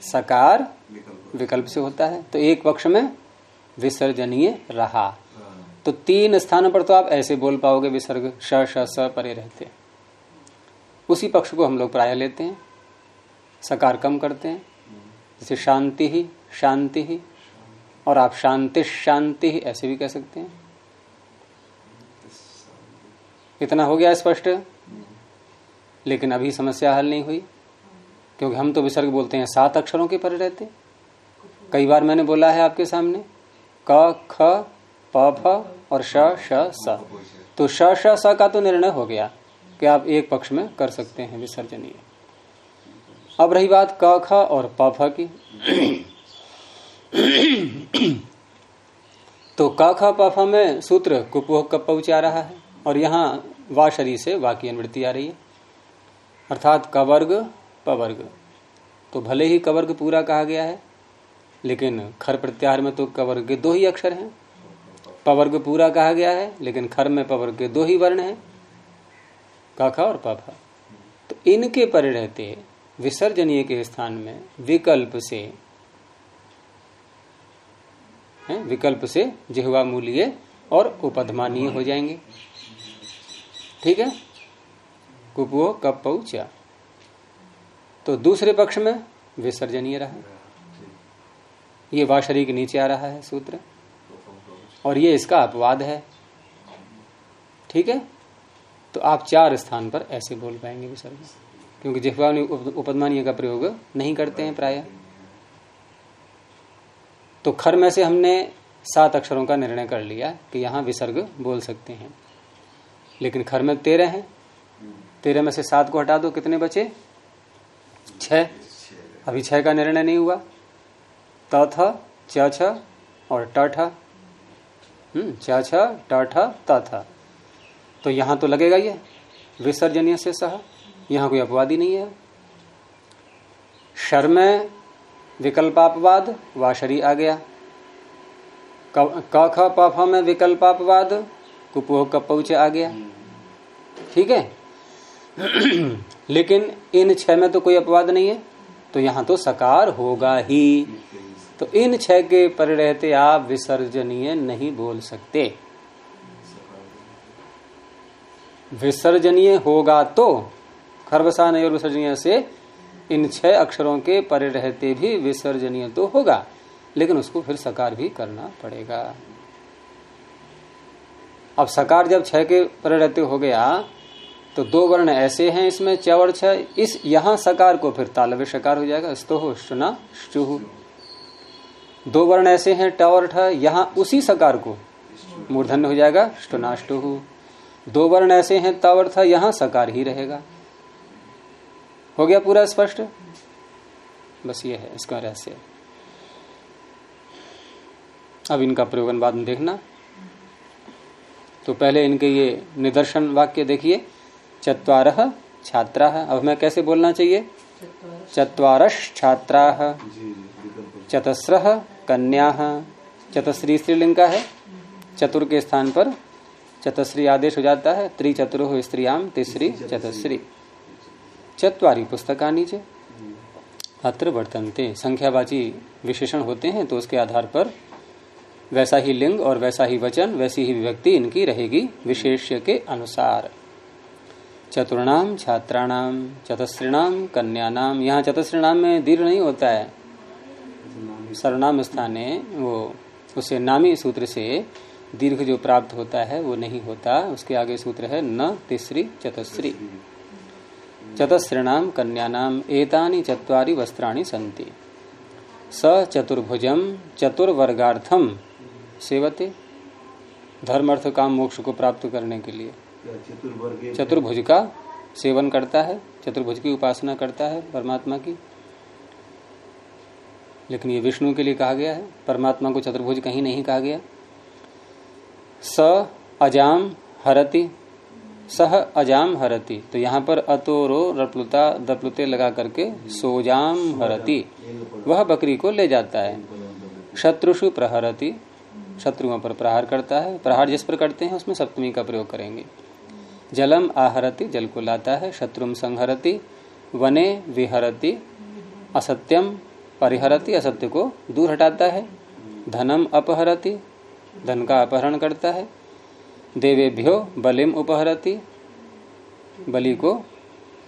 सकार विकल्प से होता है। तो एक पक्ष में विसर्जनीय रहा। तो तीन स्थानों पर तो आप ऐसे बोल पाओगे विसर्ग, श स परे रहते उसी पक्ष को हम लोग प्राय लेते हैं। सकार कम करते हैं। जैसे शांति ही शांति ही, और आप शांति शांति ही ऐसे भी कह सकते हैं। इतना हो गया स्पष्ट? लेकिन अभी समस्या हल नहीं हुई, क्योंकि हम तो विसर्ग बोलते हैं, सात अक्षरों के पर रहते कई बार मैंने बोला है आपके सामने, क, ख, प, फ और श श, स। तो श श, स का तो निर्णय हो गया कि आप एक पक्ष में कर सकते हैं विसर्जनीय। अब रही बात क, ख और प, फ की। तो क, ख, प, फ में सूत्र कुपोह कप रहा है और यहाँ वा शरीर से वाक्य अनुवृत्ति आ रही है। अर्थात कवर्ग, पवर्ग। तो भले ही कवर्ग पूरा कहा गया है, लेकिन खर प्रत्याहार में तो कवर्ग के दो ही अक्षर हैं। पवर्ग पूरा कहा गया है, लेकिन खर में पवर्ग के दो ही वर्ण हैं, काखा और पाफा तो इनके परे रहते विसर्जनीय के स्थान में विकल्प से, है, विकल्प से जिहवा मूल्य और उपधमानीय हो जाएँगे। ठीक है? कुपो कप पहुँचा? तो दूसरे पक्ष में विसर्जनीय रहा। ये वाशरी के नीचे आ रहा है सूत्र। और ये इसका अपवाद है। ठीक है? तो आप चार स्थान पर ऐसे बोल पाएँगे विसर्ग क्योंकि जिह्वा उपदमानीय का प्रयोग नहीं करते हैं प्राय। तो खर में से हमने सात अक्षरों का निर्णय कर लिया कि यहाँ विसर्ग बोल सकते हैं। लेकिन खर में तेरह हैं। तेरह में से सात को हटा दो, कितने बचे? छह। अभी छह का निर्णय नहीं हुआ। त, थ, च, छ और ट, ठ। हम्म च, छ, ट, ठ, त, थ। तो यहाँ तो लगेगा ये। विसर्जनीय से सह। यहाँ कोई अपवाद ही नहीं है। शर में विकल्पापवाद, वाशरी आ गया। क ख, प में विकल्पापवाद, कुपोह, कपौच आ गया। ठीक है? लेकिन इन छह में तो कोई अपवाद नहीं है। तो यहाँ तो सकार होगा ही। तो इन छह के पर रहते आप विसर्जनीय नहीं बोल सकते। विसर्जनीय होगा तो खरवसान और विसर्जनीय से इन छह अक्षरों के परे रहते भी विसर्जनीय तो होगा। लेकिन उसको फिर सकार भी करना पड़ेगा। अब सकार जब छह के परे रहते हो गया तो दो वर्ण ऐसे हैं इसमें च और छ, इस यहाँ सकार को फिर तालव्य सकार हो जाएगा स्तो शुना, शुह। दो वर्ण ऐसे हैं ट और ठ, यहाँ उसी सकार को मूर्धन्य हो जाएगा स्टुनाष्टुहु दो वर्ण ऐसे हैं त और थ यहाँ सकार ही रहेगा। हो गया पूरा स्पष्ट? बस ये है, इसका रहस्य। अब इनका प्रयोगन बाद में देखना। तो पहले इनके ये निदर्शन वाक्य देखिए। चतवार छात्रा। अब हमें कैसे बोलना चाहिए? चतवारश छात्रा। चतस्र कन्या। चतश्री स्त्रीलिंग का है। चतुर के स्थान पर चतश्री आदेश हो जाता है। त्रिचतुर स्त्रियाम तीसरी चतश्री चतवारी पुस्तकानी च अत्र वर्तनते। संख्यावाची विशेषण होते हैं तो उसके आधार पर वैसा ही लिंग और वैसा ही वचन, वैसी ही विभक्ति इनकी रहेगी विशेष्य के अनुसार। चतुर्णाम छात्राणाम, चतस्त्रीणाम कन्यानाम। यहाँ चतस्त्रीणाम में दीर्घ नहीं होता है। सर्वनाम स्थाने वो, उसे नामी सूत्र से दीर्घ जो प्राप्त होता है, वो नहीं होता। उसके आगे सूत्र है न, तीसरी, चतस्त्री। चतस्त्रीणाम कन्यानाम, एतानी चतवारी वस्त्राणी संति स चतुर्भुजम, चतुर्वर्गार्थम सेवते। धर्म अर्थ काम मोक्ष को प्राप्त करने के लिए। चतुर्भुज का सेवन करता है चतुर्भुज की उपासना करता है परमात्मा की। लेकिन ये विष्णु के लिए कहा गया है परमात्मा को चतुर्भुज कहीं नहीं कहा गया। स अजाम हरति सह अजाम हरति। तो यहाँ पर अतोरो रप्लुता दप्लुते लगा करके सोजाम हरति वह बकरी को ले जाता है। शत्रुषु प्रहरति शत्रुओं पर प्रहार करता है। प्रहार जिस पर करते हैं उसमें सप्तमी का प्रयोग करेंगे। जलम आहरति, जल को लाता है, शत्रुम संहरति, वने विहरति, असत्यम परिहरति, असत्य को दूर हटाता है, धनम अपहरति, धन का अपहरण करता है, देवेभ्यो बलिम उपहरति, बलि को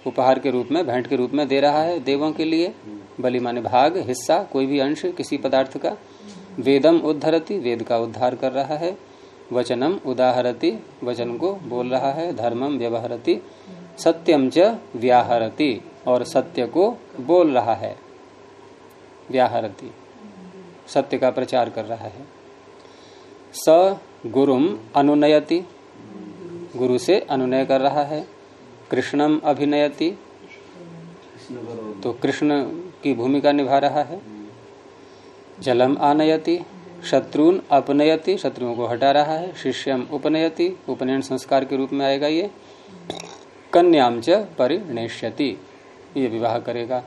उपहार के रूप में, भेंट के रूप में दे रहा है देवों के लिए, बलि माने भाग, हिस्सा, कोई भी अंश, किसी पदार्थ का, वेदम उद्धरति, वेद का उद्धार कर रहा है वचनम उदाहरति वचन को बोल रहा है, धर्मम व्यवहरति, सत्यम च व्याहरति, और सत्य को बोल रहा है, व्याहरति। सत्य का प्रचार कर रहा है। स गुरुम अनुनयति, गुरु से अनुनय कर रहा है, कृष्णम अभिनयति तो कृष्ण की भूमिका निभा रहा है, जलम आनयति शत्रुन अपनयति, शत्रुओं को हटा रहा है, शिष्यम उपनयति, उपनयन संस्कार के रूप में आएगा ये। कन्याम च परिणेष्यति, ये विवाह करेगा।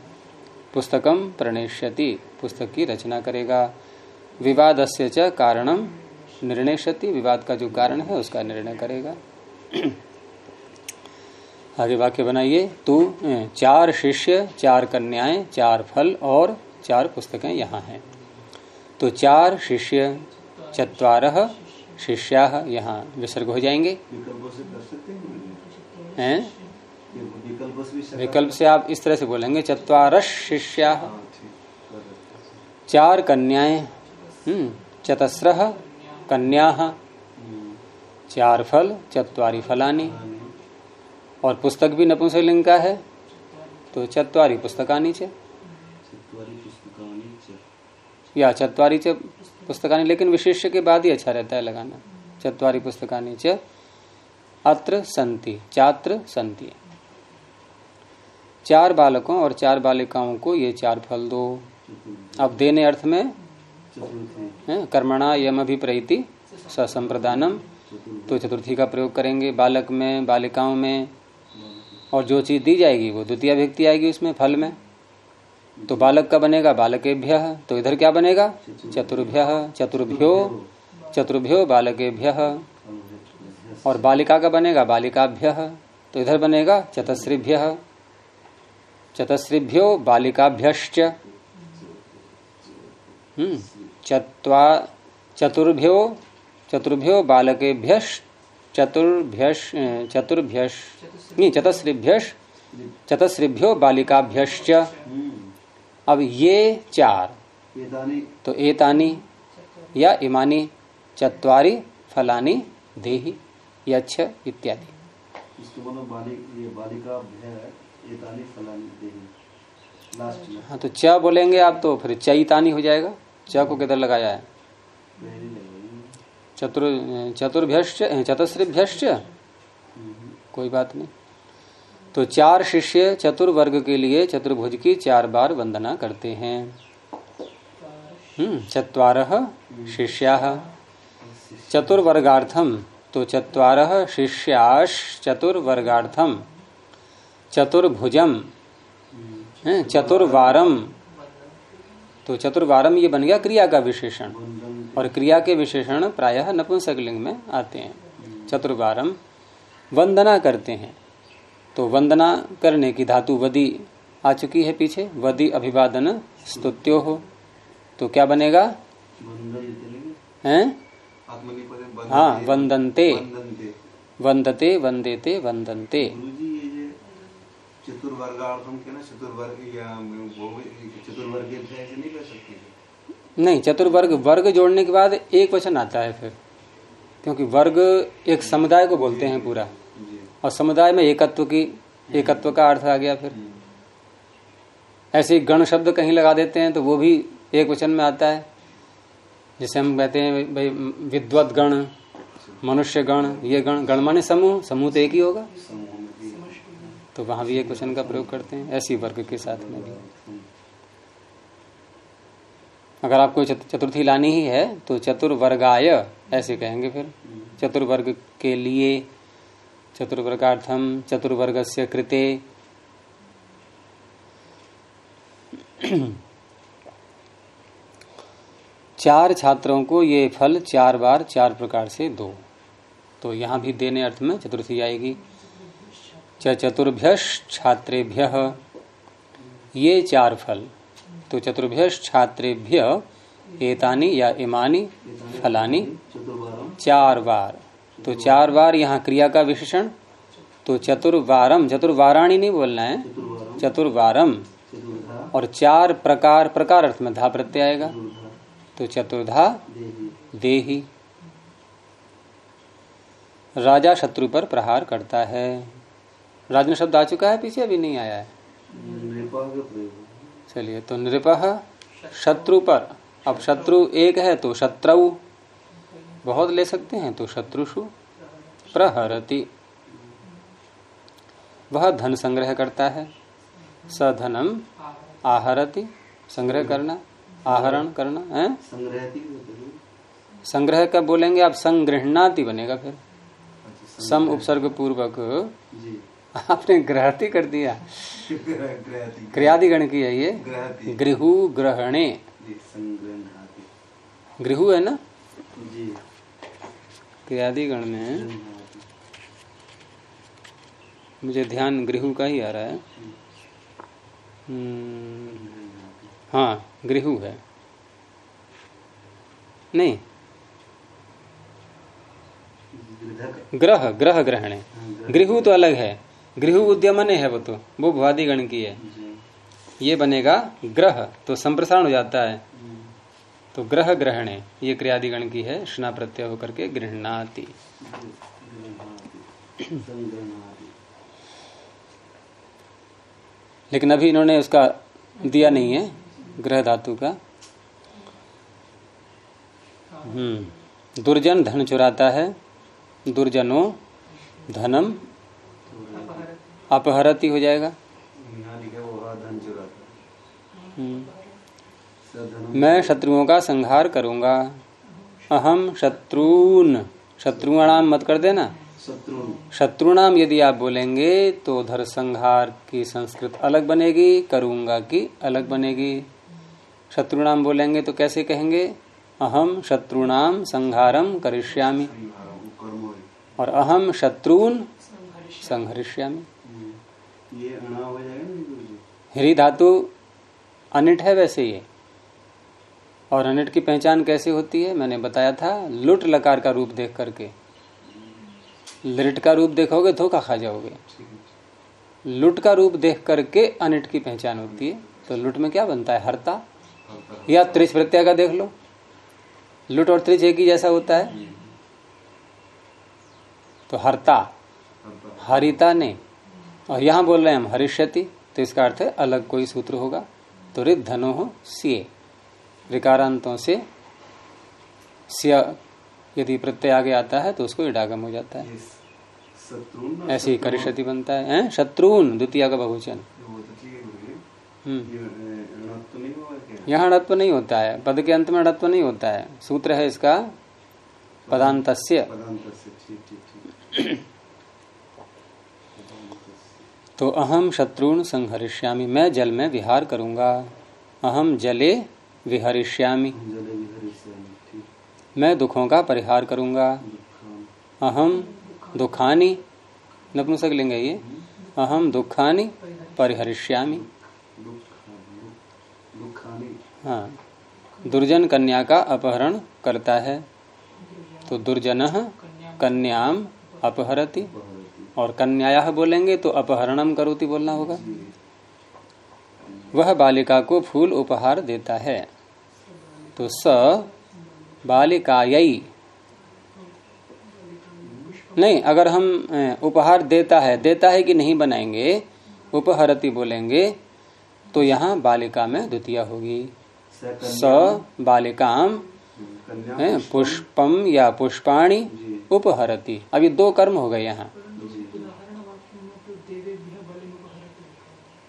पुस्तकम प्रणेष्यति, पुस्तक की रचना करेगा। विवादस्य च कारणम निर्णयति विवाद का जो कारण है उसका निर्णय करेगा। आगे वाक्य बनाइए। तू चार शिष्य, चार कन्याएँ, चार फल और चार पुस्तकें यहाँ हैं। तो चार शिष्य चतवार शिष्या यहाँ विसर्ग हो जाएँगे। हैं? विकल्प से आप इस तरह से बोलेंगे चतवारश शिष्या। चार कन्याएँ हम्म, चतस्र कन्या। चार फल चतवारी फलानी। और पुस्तक भी नपुंसकलिंग का है तो चतवारी पुस्तकानी च चत्वारि पुस्तकानि च। या चतवारी च पुस्तकानी, लेकिन विशेष्य के बाद ही अच्छा रहता है लगाना। चतवारी पुस्तकानी च अत्र संति छात्र संति। चार बालकों और चार बालिकाओं को ये चार फल दो। अब देने अर्थ में कर्मणा यम अभिप्रति ससंप्रदानम। तो चतुर्थी का प्रयोग करेंगे, बालक में, बालिकाओं में, और जो चीज़ दी जाएगी वो, द्वितीय व्यक्ति आएगी उसमें फल में। तो बालक का बनेगा? बालकेभ्य। तो इधर क्या बनेगा? चतुर्भ्य। चतुर्भ्यो। चतुर्भ्यो बालकेभ्य। और बालिका का बनेगा? बालिकाभ्य। तो इधर बनेगा? चतस्रिभ्य चतस्रिभ्यो बालिकाभ्यश्च। हम्म। चत्वा चतुर्भ्यो चतुर्भ्यो बालकेभ्यश चतुर्भ्यश चतुर्भ्यश। नहीं चतस्रिभ्यश चतस्रिभ्यो बालिकाभ्यश्च। अब ये चार एतानि। तो एतानी या इमानी चत्वारी फलानी देही यच्छ इत्यादि। हाँ तो च बोलेंगे आप तो फिर चैतानी हो जाएगा। च को किधर लगाया है? चतुर चतुर्भ्यश्च चतुश्रिभ्यश्च? हम्म, कोई बात नहीं। तो चार शिष्य चतुर्वर्ग के लिए चतुर्भुज की चार बार वंदना करते हैं। हम्म चतवार शिष्या। चतुर्वर्गार्थम तो चतर शिष्याश चतुर्वर्गार्थम चतुर्भुजम हैं, चतुर्वारम तो चतुर्वारम ये बन गया क्रिया का विशेषण। और क्रिया के विशेषण प्रायः नपुंसकलिंग में आते हैं। चतुर्वारम वंदना करते हैं। तो वंदना करने की धातु वदी आ चुकी है पीछे। वदी अभिवादन स्तुत्यो हो। तो क्या बनेगा? हैं? हाँ वंदनते। वंदते वंदेते वंदनते। नहीं कर सकते नहीं चतुर्वर्ग वर्ग जोड़ने के बाद एक वचन आता है फिर। क्योंकि वर्ग एक समुदाय को बोलते हैं पूरा। और समुदाय में एकत्व की, एकत्व का अर्थ आ गया फिर। ऐसे गण शब्द कहीं लगा देते हैं तो वो भी एक वचन में आता है। जिसे हम कहते हैं भाई, विद्वत गण, मनुष्य गण, ये गण गण माने समूह समूह तो एक ही होगा। तो वहाँ भी एक वचन का प्रयोग करते हैं, ऐसी वर्ग के साथ में भी। अगर आपको चतुर्थी लानी ही है तो चतुर्वर्गाय, ऐसे कहेंगे फिर। चतुर्वर्ग के लिए चतुर्वर्गार्थम चतुर्वर्ग से कृते। चार छात्रों को ये फल चार बार चार प्रकार से दो। तो यहाँ भी देने अर्थ में चतुर्थी आएगी। च चतुर्भ्य छात्रेभ्य ये चार फल। तो चतुर्भ्य छात्रेभ्य एतानी या इमानी, फलानी, चार बार। तो चार बार यहाँ क्रिया का विशेषण तो चतुर्वारम चतुर्वाराणी नहीं बोलना है चतुर्वारम। और चार प्रकार प्रकार अर्थ में धा प्रत्यय आएगा। तो चतुर्धा देही। राजा शत्रु पर प्रहार करता है। राजन शब्द आ चुका है पीछे अभी नहीं आया है। नृपा चलिए तो नृपह शत्रु पर। अब शत्रु एक है तो शत्रु। बहुत ले सकते हैं तो शत्रुषु प्रहरति। वह धन संग्रह करता है स धनम आहरति संग्रह करना आहरण करना है? संग्रह का बोलेंगे आप संग्रहणाति बनेगा फिर। अच्छा, सम उपसर्ग पूर्वक आपने ग्रहति कर दिया। ग्रहती। क्रियादिगण की है ये। गृहु ग्रहणे। गृहु है ना? जी। क्रियादिगण में मुझे ध्यान गृह का ही आ रहा है। हम्म, हाँ गृहु है। नहीं। ग्रह ग्रह ग्रहणे। गृह तो अलग है। गृहु उद्यमने है वो तो वो भवादी गण की है। ये बनेगा ग्रह तो संप्रसारण हो जाता है। तो ग्रह ग्रहणे ये क्रियादिगण की है स्ना प्रत्यय होकर के गृहणाति। लेकिन अभी इन्होंने उसका दिया नहीं है ग्रह धातु का। हम्म दुर्जन धन चुराता है दुर्जनो धनम अपहरती हो जाएगा। धन मैं शत्रुओं का संहार करूँगा। अहम शत्रुन। शत्रुणाम मत कर देना। शत्रु शत्रुनाम यदि आप बोलेंगे तो उधर संहार की संस्कृत अलग बनेगी करूँगा की अलग बनेगी। शत्रुनाम बोलेंगे तो कैसे कहेंगे? अहम शत्रुनाम संहारम करिष्यामि। और अहम शत्रुन संहरिष्यामि। जी हिरी धातु अनिट है वैसे ये। और अनिट की पहचान कैसे होती है? मैंने बताया था, लुट लकार का रूप देख करके। लिट का रूप देखोगे, धोखा खा जाओगे। लुट का रूप देख करके अनिट की पहचान होती है। तो लुट में क्या बनता है? हरता? या त्रिच प्रत्यय का देख लो। लुट और त्रिच एक ही जैसा होता है? तो हरता। हरता ने। और यहाँ बोल रहे हैं हम, हरिष्यति। तो इसका अर्थ है, अलग कोई सूत्र होगा। तो रित धनो हो सिए विकारांतों से यदि प्रत्यय आगे आता है तो उसको इडागम हो जाता है। ऐसे ही करिष्यति बनता है। हैं? शत्रुन द्वितीय का बहुवचन। वो तो हम्म। यहाँ अड़त्व नहीं होता है। पद के अंत में अड़त्व नहीं होता है। सूत्र है इसका पदांत तो अहम शत्रुन संहरिष्यामी मैं जल में विहार करूँगा। अहम जले विहरिष्यामी। मैं दुखों का परिहार करूँगा। अहम दुखानी। नपुंसक लेंगे ये। अहम दुखानी परिहरिष्यामी। हाँ दुर्जन कन्या का अपहरण करता है। तो दुर्जन कन्याम अपहरति। और कन्याया बोलेंगे तो अपहरणम करोति बोलना होगा। वह बालिका को फूल उपहार देता है। तो स बालिकायई नहीं अगर हम उपहार देता है देता है कि नहीं बनाएँगे उपहरती बोलेंगे तो यहाँ बालिका में द्वितीय होगी। स बालिकाम पुष्पम या पुष्पाणी उपहरती। अब ये दो कर्म हो गए यहाँ।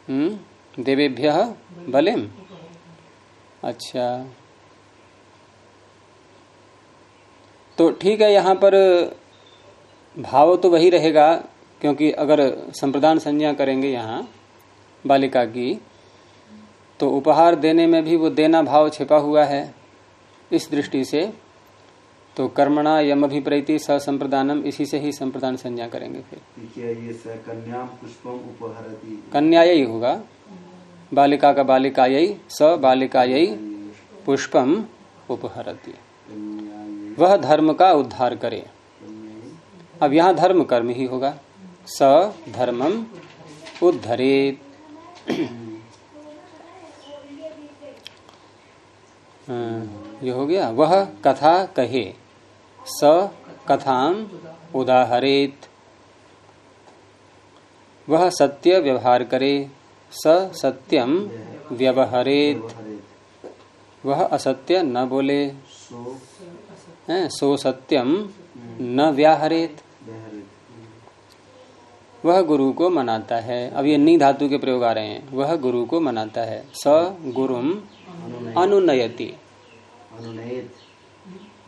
हम्म देवेभ्य बलिम। अच्छा। तो ठीक है यहाँ पर भाव तो वही रहेगा क्योंकि अगर संप्रदान संज्ञा करेंगे यहाँ बालिका की तो उपहार देने में भी वो देना भाव छिपा हुआ है इस दृष्टि से। तो कर्मणा यम अभिप्रति संप्रदानम इसी से ही संप्रदान संज्ञा करेंगे फिर। ये कन्या पुष्पम उपहरती। कन्या यही होगा। बालिका का बालिका यही स बालिका यही पुष्पम उपहरती। वह धर्म का उद्धार करे। अब यहाँ धर्म कर्म ही होगा। स धर्मम उद्धरेत। हाँ, ये हो गया। वह कथा कहे। स कथाम उदाहरेत। वह सत्य व्यवहार करे। स सत्यम व्यवहरेत। वह असत्य न बोले। हैं, सो सत्यम न व्याहरेत। वह गुरु को मनाता है। अब ये नी धातु के प्रयोग आ रहे हैं। वह गुरु को मनाता है। स गुरुम अनुनयति।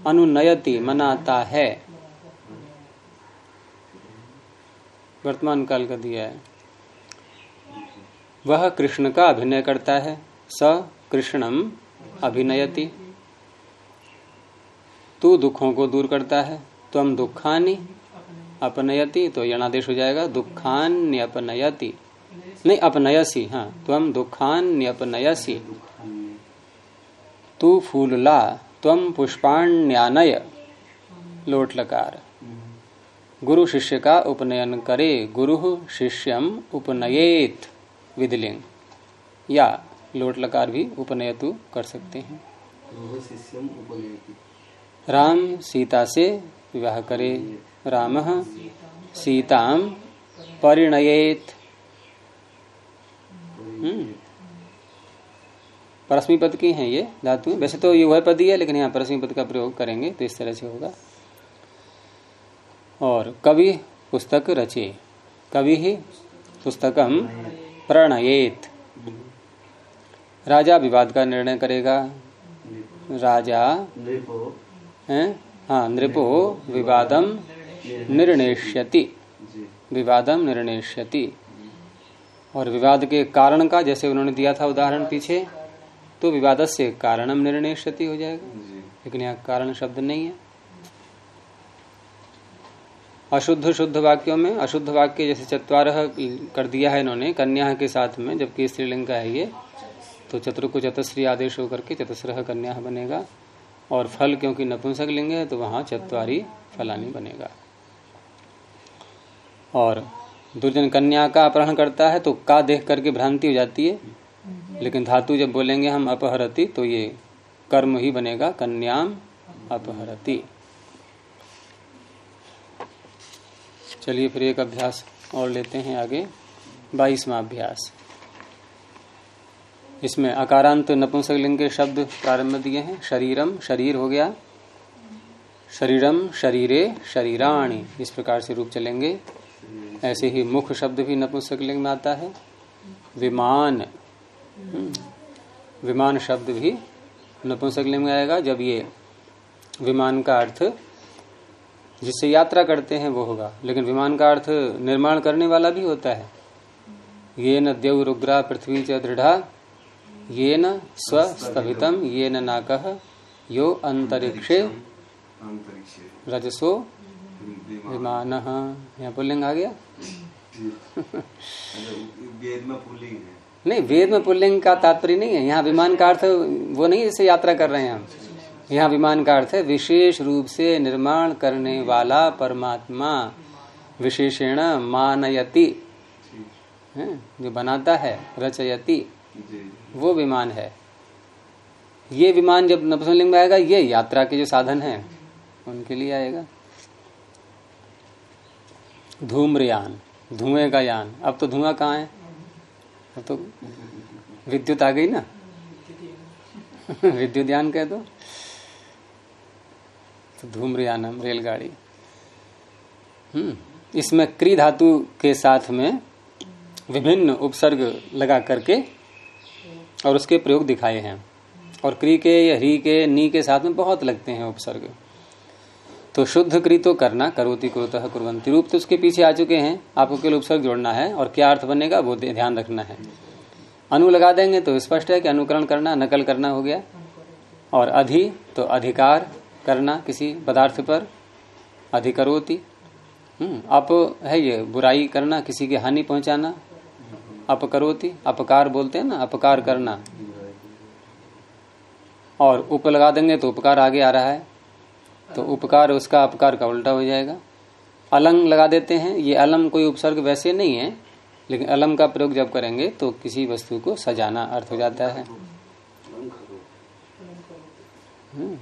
अनुनयति मनाता है। वर्तमान काल का दिया है। वह कृष्ण का अभिनय करता है। स कृष्णम अभिनयति। तू दुखों को दूर करता है तुम दुखानी अपनयति तो यणादेश हो जाएगा दुखान्य अपनयति। नहीं, अपनयसी हाँ तुम दुखान्य अपनयसी। तू फूलला तुम पुष्पाण्यानय, लोट लकार। गुरु शिष्य का उपनयन करे, गुरु शिष्यम उपनयेत विधिलिंग या, लोट लकार भी उपनयतु कर सकते हैं। राम सीता से विवाह करे। राम सीताम परिणयेत। हम्म। परस्मी पद की हैं ये धातु। वैसे तो ये वह पद ही है, लेकिन यहाँ परस्मी पद का प्रयोग करेंगे तो इस तरह से होगा। और कवि पुस्तक रचे। कवि ही पुस्तकम प्रणयेत। राजा विवाद का निर्णय करेगा। राजा हैं? हाँ नृपो विवादम निर्णेष्यति। विवादम निर्णेष्यति। और विवाद के कारण का, जैसे उन्होंने दिया था उदाहरण पीछे तो विवाद से कारणम निर्णेष्यति हो जाएगा। लेकिन यहाँ कारण शब्द नहीं है। अशुद्ध शुद्ध वाक्यों में, अशुद्ध वाक्य जैसे चतवार कर दिया है इन्होंने, कन्या के साथ में, जबकि स्त्रीलिंग का है ये तो चतुर को चतुश्री आदेश होकर के चतुस्र कन्या बनेगा। और फल क्योंकि नपुंसक लिंग तो वहाँ चतवारी फलानी बनेगा। और दुर्जन कन्या का अपहरण करता है तो का देख करके भ्रांति हो जाती है। लेकिन धातु जब बोलेंगे हम अपहरती तो ये कर्म ही बनेगा, कन्याम अपहरती। चलिए फिर एक अभ्यास और लेते हैं आगे, बाईसवा अभ्यास। इसमें अकारांत नपुंसक लिंग के शब्द प्रारंभ दिए हैं। शरीरम शरीर हो गया। शरीरम शरीरे शरीराणी इस प्रकार से रूप चलेंगे। ऐसे ही मुख शब्द भी नपुंसकलिंग में आता है। विमान हम्म, विमान शब्द भी नपुंसकलिंग में आएगा। जब ये विमान का अर्थ जिससे यात्रा करते हैं वो होगा। लेकिन विमान का अर्थ निर्माण करने वाला भी होता है। ये न देव रुग्रा पृथ्वी च दृढ़ा ये न ये न नाकह यो अंतरिक्षे रजसो विमान। यहाँ पुल्लिंग आ गया? वेद में पुल्लिंग है नहीं, वेद में पुल्लिंग का तात्पर्य नहीं है। यहाँ विमान का अर्थ, वो नहीं जैसे यात्रा कर रहे हैं हम। यहाँ विमान का अर्थ है, विशेष रूप से निर्माण करने वाला परमात्मा, विशेषण मानयति। जो बनाता है, रचयति। वो विमान है। ये विमान जब नपुंसकलिंग में आएगा, ये यात्रा के जो साधन हैं, उनके लिए आएगा। धूम्रयान, धुएँ का यान। अब तो धुआँ कहाँ है? अब तो विद्युत आ गई ना। विद्युत यान कह दो। तो धूम्रयानम रेलगाड़ी। हम्म इसमें क्री धातु के साथ में विभिन्न उपसर्ग लगा करके और उसके प्रयोग दिखाए हैं। और क्री के या री के, नी के साथ में बहुत लगते हैं उपसर्ग। तो शुद्ध क्री तो करना, करोति कुरुत कुरंती रूप तो उसके पीछे आ चुके हैं। आपको केवल उपसर्ग जोड़ना है और क्या अर्थ बनेगा वो ध्यान रखना है। अनु लगा देंगे तो स्पष्ट है कि अनुकरण करना, नकल करना हो गया। और अधि तो अधिकार करना किसी पदार्थ पर। अधिकरोति हम्म अप है ये, बुराई करना, किसी की हानि पहुंचाना। अपकरोति, अपकार बोलते हैं ना, अपकार करना। और उप लगा देंगे तो उपकार आगे आ रहा है। तो उपकार, उसका अपकार का उल्टा हो जाएगा। अलंग लगा देते हैं। ये अलम कोई उपसर्ग वैसे नहीं है, लेकिन अलम का प्रयोग जब करेंगे तो किसी वस्तु को सजाना अर्थ हो जाता है। हम्म।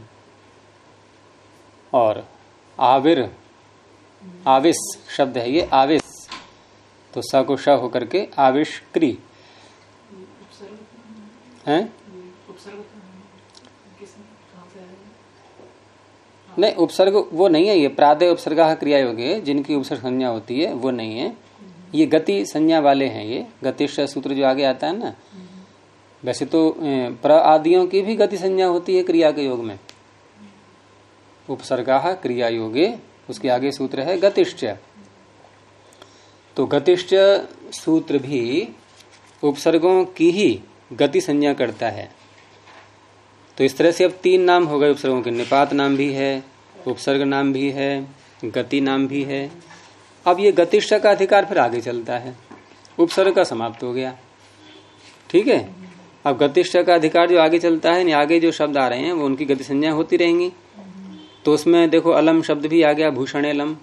और आविर आविश शब्द है ये आविश तो स को श होकर के आविष्क्री है? नहीं, उपसर्ग वो नहीं है ये। प्रादय उपसर्ग क्रिया योग्य जिनकी उपसर्ग संज्ञा होती है, वो नहीं है। ये गति संज्ञा वाले हैं ये। गतिश सूत्र जो आगे आता है ना। वैसे तो प्र आदियों की भी गति संज्ञा होती है क्रिया के योग में। उपसर्गा क्रिया योगे उसके आगे सूत्र है गतिश्च। तो गतिश्च सूत्र भी उपसर्गों की ही गति संज्ञा करता है। तो इस तरह से अब तीन नाम हो गए उपसर्गों के। निपात नाम भी है, उपसर्ग नाम भी है, गति नाम भी है। अब ये गतिष्ठ का अधिकार फिर आगे चलता है। उपसर्ग का समाप्त हो गया। ठीक है? अब गतिष्ठ का अधिकार जो आगे चलता है आगे जो शब्द आ रहे हैं, वो उनकी गति संज्ञा होती रहेंगी। तो उसमें देखो अलम शब्द भी आ गया, भूषण अलम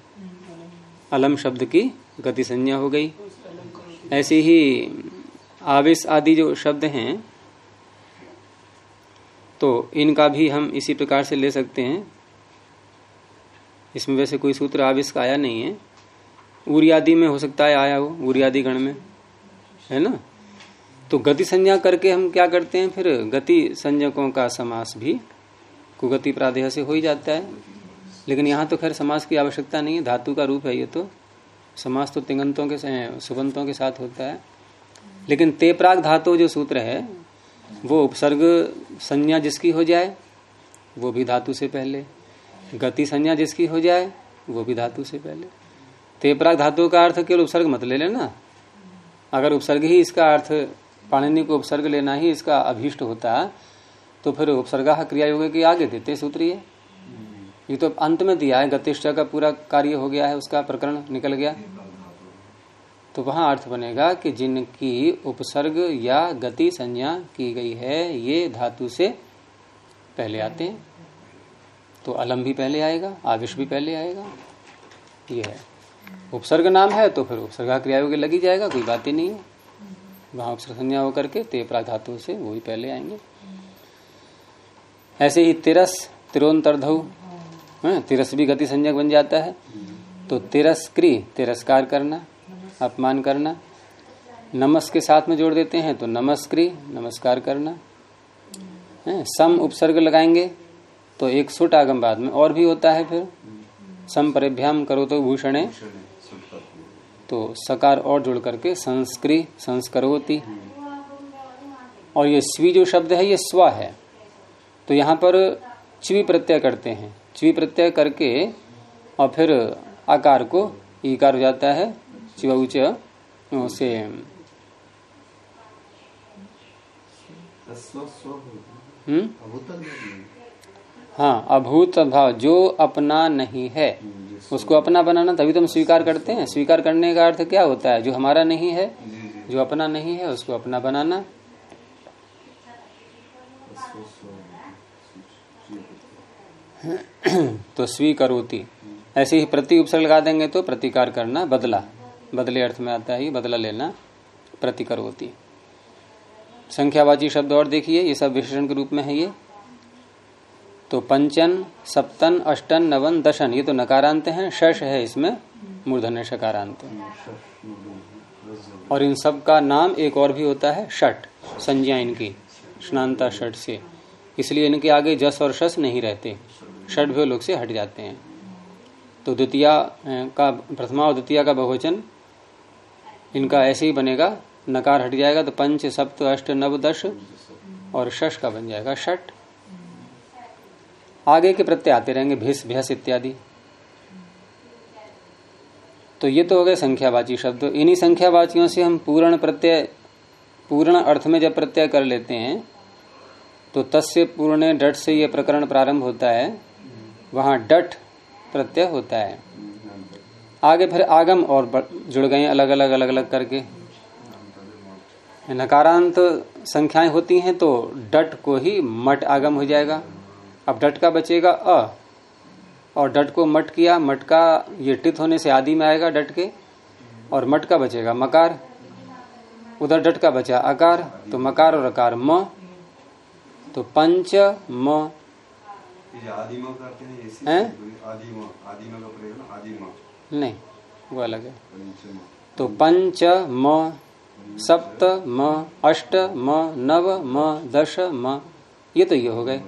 अलम शब्द की गति संज्ञा हो गई। ऐसे ही आवेश आदि जो शब्द हैं तो इनका भी हम इसी प्रकार से ले सकते हैं। इसमें वैसे कोई सूत्र आवेश का आया नहीं है। उरियादि में हो सकता है आया हो, उरियादि गण में। है ना? तो गति संज्ञा करके हम क्या करते हैं फिर? गति संज्ञकों का समास भी कुगति प्रादेह से हो ही जाता है। लेकिन यहाँ तो खैर समास की आवश्यकता नहीं है, धातु का रूप है ये तो। समास तो तिंगंतों के सुबंतों के साथ होता है। लेकिन तेपराग धातु जो सूत्र है, वो उपसर्ग संज्ञा जिसकी हो जाए, वो भी धातु से पहले। गति संज्ञा जिसकी हो जाए, वो भी धातु से पहले। तेपराग धातु का अर्थ केवल उपसर्ग मत ले लेना। अगर उपसर्ग ही इसका अर्थ, पाणिनि को उपसर्ग लेना ही इसका अभीष्ट होता तो फिर उपसर्गा क्रिया योग के आगे देते सूत्रीय ये। तो अंत में दिया है, गतिष्ठ का पूरा कार्य हो गया है, उसका प्रकरण निकल गया। तो वहाँ अर्थ बनेगा कि जिनकी उपसर्ग या गति संज्ञा की गई है, ये धातु से पहले आते हैं। तो अलम भी पहले आएगा आविश भी पहले आएगा। ये है। उपसर्ग नाम है तो फिर उपसर्गा क्रियायोग लगी जाएगा, कोई बात ही नहीं है। वहाँ उपसर्ग संज्ञा होकर के तेपरा धातु से वो ही पहले आएँगे। ऐसे ही तिरस तिरोन्तर्धव हाँ, तिरस भी गति संजक बन जाता है। तो तिरस्क्री तिरस्कार करना अपमान करना नमस के साथ में जोड़ देते हैं तो नमस्क्री नमस्कार करना। है सम उपसर्ग लगाएँगे तो एक सुट आगम बाद में और भी होता है फिर। सम परिभ्याम करो तो भूषण। तो सकार और जोड़ करके संस्कृ संस्कर होती और ये स्वी जो शब्द है ये स्व है। तो यहाँ पर च्वी प्रत्यय करते हैं। च्वी प्रत्यय करके और फिर आकार को ईकार हो जाता है चिवउच से। हम्म? हाँ अभूत भाव, जो अपना नहीं है, उसको अपना बनाना, तभी तो हम स्वीकार करते हैं। स्वीकार करने का अर्थ क्या होता है? जो हमारा नहीं है, जो अपना नहीं है, उसको अपना बनाना। तो स्वीकरोती। ऐसे ही प्रति उपसर्ग लगा देंगे तो प्रतिकार करना बदला। बदले अर्थ में आता है बदला लेना प्रतिकर होती संख्यावाची शब्द और देखिए, ये सब विशेषण के रूप में है ये। तो पंचन, सप्तन, अष्टन, नवन, दशन, ये तो नकारांत हैं, शश है इसमें मूर्धन शकारांत। और इन सब का नाम एक और भी होता है, षट, संज्ञा इनकी, स्नानता षट से। इसलिए इनके आगे जस और शस नहीं रहते। षट भी लोग से हट जाते हैं। तो द्वितीय का, प्रथमा और द्वितीय का बहुवचन, इनका ऐसे ही बनेगा, नकार हट जाएगा तो पंच, सप्त, अष्ट, नव, दश, और शश का बन जाएगा, षट। आगे के प्रत्यय आते रहेंगे, भिस, भ्यस इत्यादि। तो ये तो हो गए संख्यावाची शब्द। इन्हीं संख्यावाचियों से हम पूर्ण प्रत्यय, पूर्ण अर्थ में जब प्रत्यय कर लेते हैं तो तस्य पूर्ण डट से ये प्रकरण प्रारंभ होता है। वहाँ डट प्रत्यय होता है। आगे फिर आगम और जुड़ गए अलग अलग अलग अलग करके। नकारांत संख्याएँ होती हैं तो डट को ही मट आगम हो जाएगा। अब डट का बचेगा अ और डट को मट किया, मट का ये टित होने से आदि में आएगा डट के और मट का बचेगा मकार। उधर डट का बचा आकार तो मकार और अकार म तो पंच म हैं? नहीं वो अलग है। तो पंच म सप्त म अष्ट म नव म दश म ये तो ये हो गए।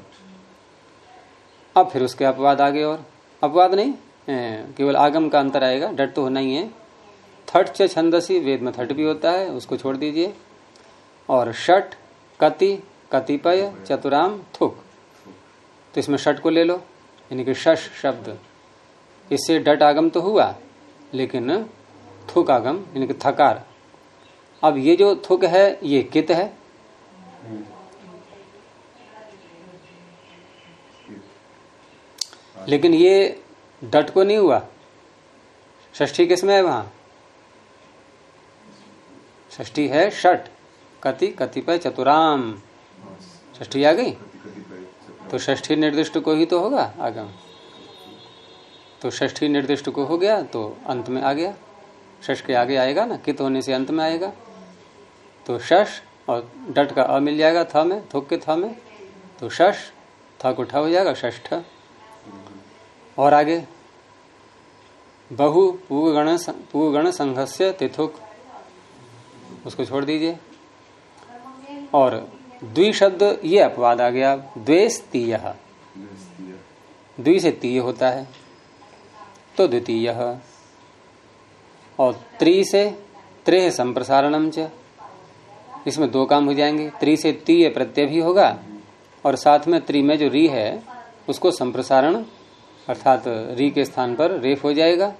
अब फिर उसके अपवाद आगे और। अपवाद नहीं? केवल आगम का अंतर आएगा डट तो होना ही है। थट च छंदसी वेद में थट भी होता है उसको छोड़ दीजिए। और षट कति कतिपय चतुराम थुक। तो इसमें षट को ले लो, यानी कि शश शब्द। इससे डट आगम तो हुआ, लेकिन थुक आगम, यानी कि थकार। अब ये जो थुक है, ये कित है? लेकिन ये डट को नहीं हुआ। ष्ठी किसमें है वहाँ? ष्ठी है षट, कति, कतिपय, चतुराम। ष्ठी आ गई? तो ष्ठी निर्दिष्ट को ही तो होगा आगम। तो ष्ठी निर्दिष्ट को हो गया तो अंत में आ गया। शश के आगे आएगा ना, कित होने से अंत में आएगा। तो शश और डट का अ मिल जाएगा था में, थुक के था में। तो शश था को ठा हो जाएगा ष्ठ और आगे, बहु पूगण पूगण संघस्य तिथुक। उसको छोड़ दीजिए। और द्वि शब्द ये अपवाद आ गया द्वेष तीय द्वि से तीय होता है तो द्वितीय। और त्रि से त्रेह संप्रसारणम च, इसमें दो काम हो जाएँगे, त्रि से तीय प्रत्यय भी होगा, और साथ में त्रि में जो री है, उसको संप्रसारण, अर्थात री के स्थान पर रेफ हो जाएगा,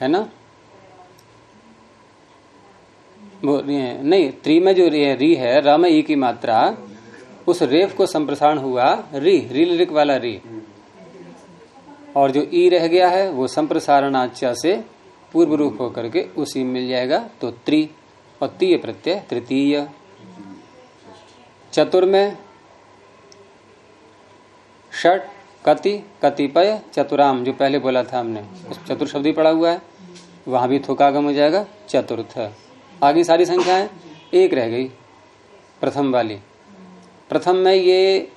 है ना वो नहीं, त्री में जो री है, र में ई की मात्रा, उस रेफ को संप्रसारण हुआ री रील रिक वाला री। और जो ई रह गया है, वो संप्रसारण आचा से पूर्व रूप होकर के उसी मिल जाएगा तो त्रि, और तीय प्रत्यय तृतीय। चतुर में षट, कति, कतिपय, चतुराम, जो पहले बोला था हमने, उस चतुर शब्द ही पड़ा हुआ है, वहाँ भी थोकागम हो जाएगा, चतुर्थ। आगे सारी संख्याएँ एक रह गई, प्रथम वाली। प्रथम में ये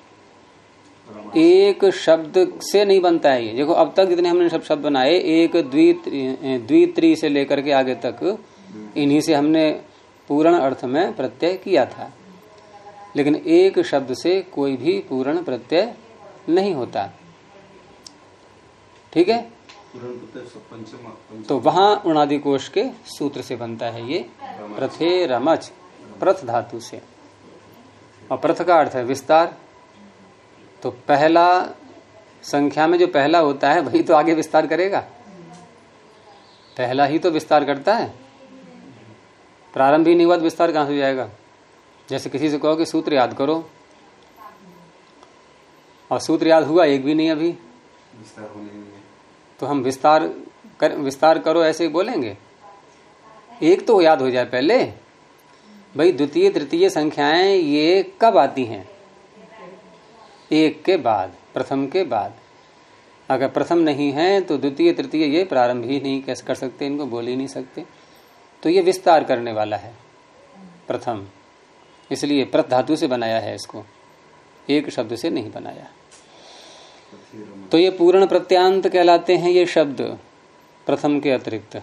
एक शब्द से नहीं बनता है ये। देखो, अब तक जितने हमने सब शब्द बनाए, एक द्वित्री से लेकर के आगे तक, इन्हीं से हमने पूर्ण अर्थ में प्रत्यय किया था। लेकिन एक शब्द से कोई भी पूर्ण प्रत्यय नहीं होता। ठीक है? तो वहाँ उणादि कोश के सूत्र से बनता है ये प्रथे रमच प्रथ धातु से। और प्रथ का अर्थ है विस्तार। तो पहला संख्या में जो पहला होता है, वही तो आगे विस्तार करेगा। पहला ही तो विस्तार करता है। प्रारंभ ही नहीं हुआ तो विस्तार कहाँ से जाएगा? जैसे किसी से कहो कि सूत्र याद करो। और सूत्र याद हुआ, एक भी नहीं अभी। तो हम विस्तार कर, विस्तार करो, ऐसे ही बोलेंगे। एक तो याद हो जाए पहले, भाई द्वितीय, तृतीय संख्याएँ ये कब आती हैं? एक के बाद, प्रथम के बाद। अगर प्रथम नहीं है तो द्वितीय, तृतीय ये प्रारंभ ही नहीं कैसे कर सकते, इनको बोल ही नहीं सकते। तो ये विस्तार करने वाला है, प्रथम। इसलिए प्रत धातु से बनाया है इसको, एक शब्द से नहीं बनाया। तो ये पूर्ण प्रत्यांत कहलाते हैं ये शब्द, प्रथम के अतिरिक्त।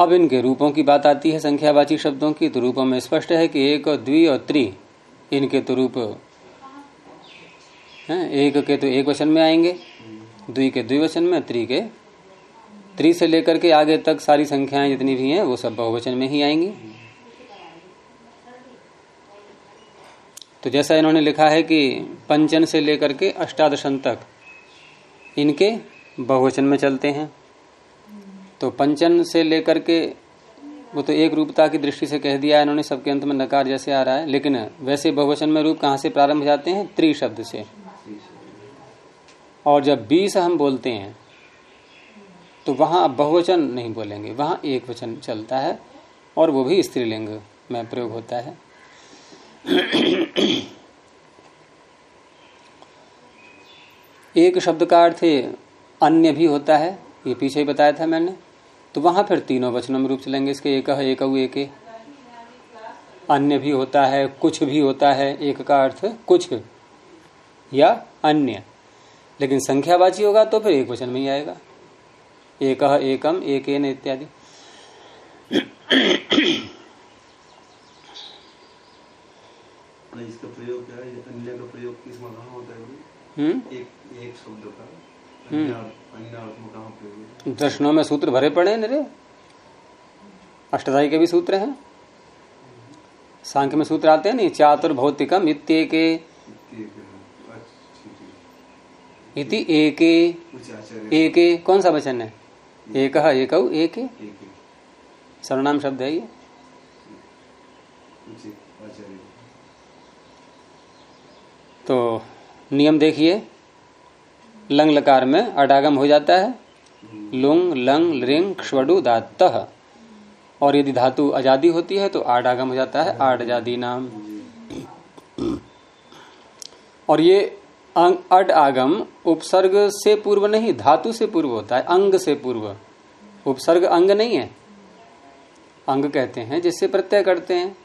अब इनके रूपों की बात आती है संख्यावाची शब्दों की तो रूपों में स्पष्ट है कि एक और द्वि और त्रि, इनके तो रूप, है, एक के तो एक वचन में आएँगे, द्वि के द्विवचन में, त्रि के, त्रि से लेकर के आगे तक सारी संख्याएँ जितनी भी हैं, वो सब बहुवचन में ही आएँगी। तो जैसा इन्होंने लिखा है कि पंचन से लेकर के अष्टादशन तक इनके बहुवचन में चलते हैं। तो पंचन से लेकर के वो तो एक रूपता की दृष्टि से कह दिया इन्होंने, सबके अंत में नकार जैसे आ रहा है। लेकिन वैसे बहुवचन में रूप कहाँ से प्रारंभ हो जाते हैं? त्रि शब्द से। और जब बीस हम बोलते हैं तो वहाँ बहुवचन नहीं बोलेंगे, वहाँ एक वचन चलता है और वो भी स्त्रीलिंग में प्रयोग होता है। एक शब्द का अर्थ अन्य भी होता है। ये पीछे ही बताया था मैंने। तो वहाँ फिर तीनों वचनों में रूप चलेंगे इसके। एक है, एक एक अन्य भी होता है, कुछ भी होता है, एक का अर्थ कुछ या अन्य। लेकिन संख्यावाची होगा तो फिर एक वचन में ही आएगा। एक एकम, एक इत्यादि। इसका प्रयोग क्या है? अन्य का प्रयोग किस होता है हम्म? एक एक शब्द का अन्य अन्य अर्थ में कहाँ प्रयोग है? दर्शनों में सूत्र भरे पड़े हैं नरे अष्टधाई के भी सूत्र हैं। सांख्य में सूत्र आते हैं नहीं चातुर भौतिकम इत्येके। एक है। अच्छा। इति एके। एके कौन सा वचन है? एक। एक सर्वनाम शब्द है ये कुछ आचार्य तो नियम देखिए। लंग लकार में अडागम हो जाता है। लुंग, लंग लिंग क्ष्वडु दात और यदि धातु आज़ादी होती है तो आडागम हो जाता है। आड आज़ादी नाम। और ये अंग अड आगम उपसर्ग से पूर्व नहीं, धातु से पूर्व होता है। अंग से पूर्व। उपसर्ग अंग नहीं है। अंग कहते हैं, जिससे प्रत्यय करते हैं।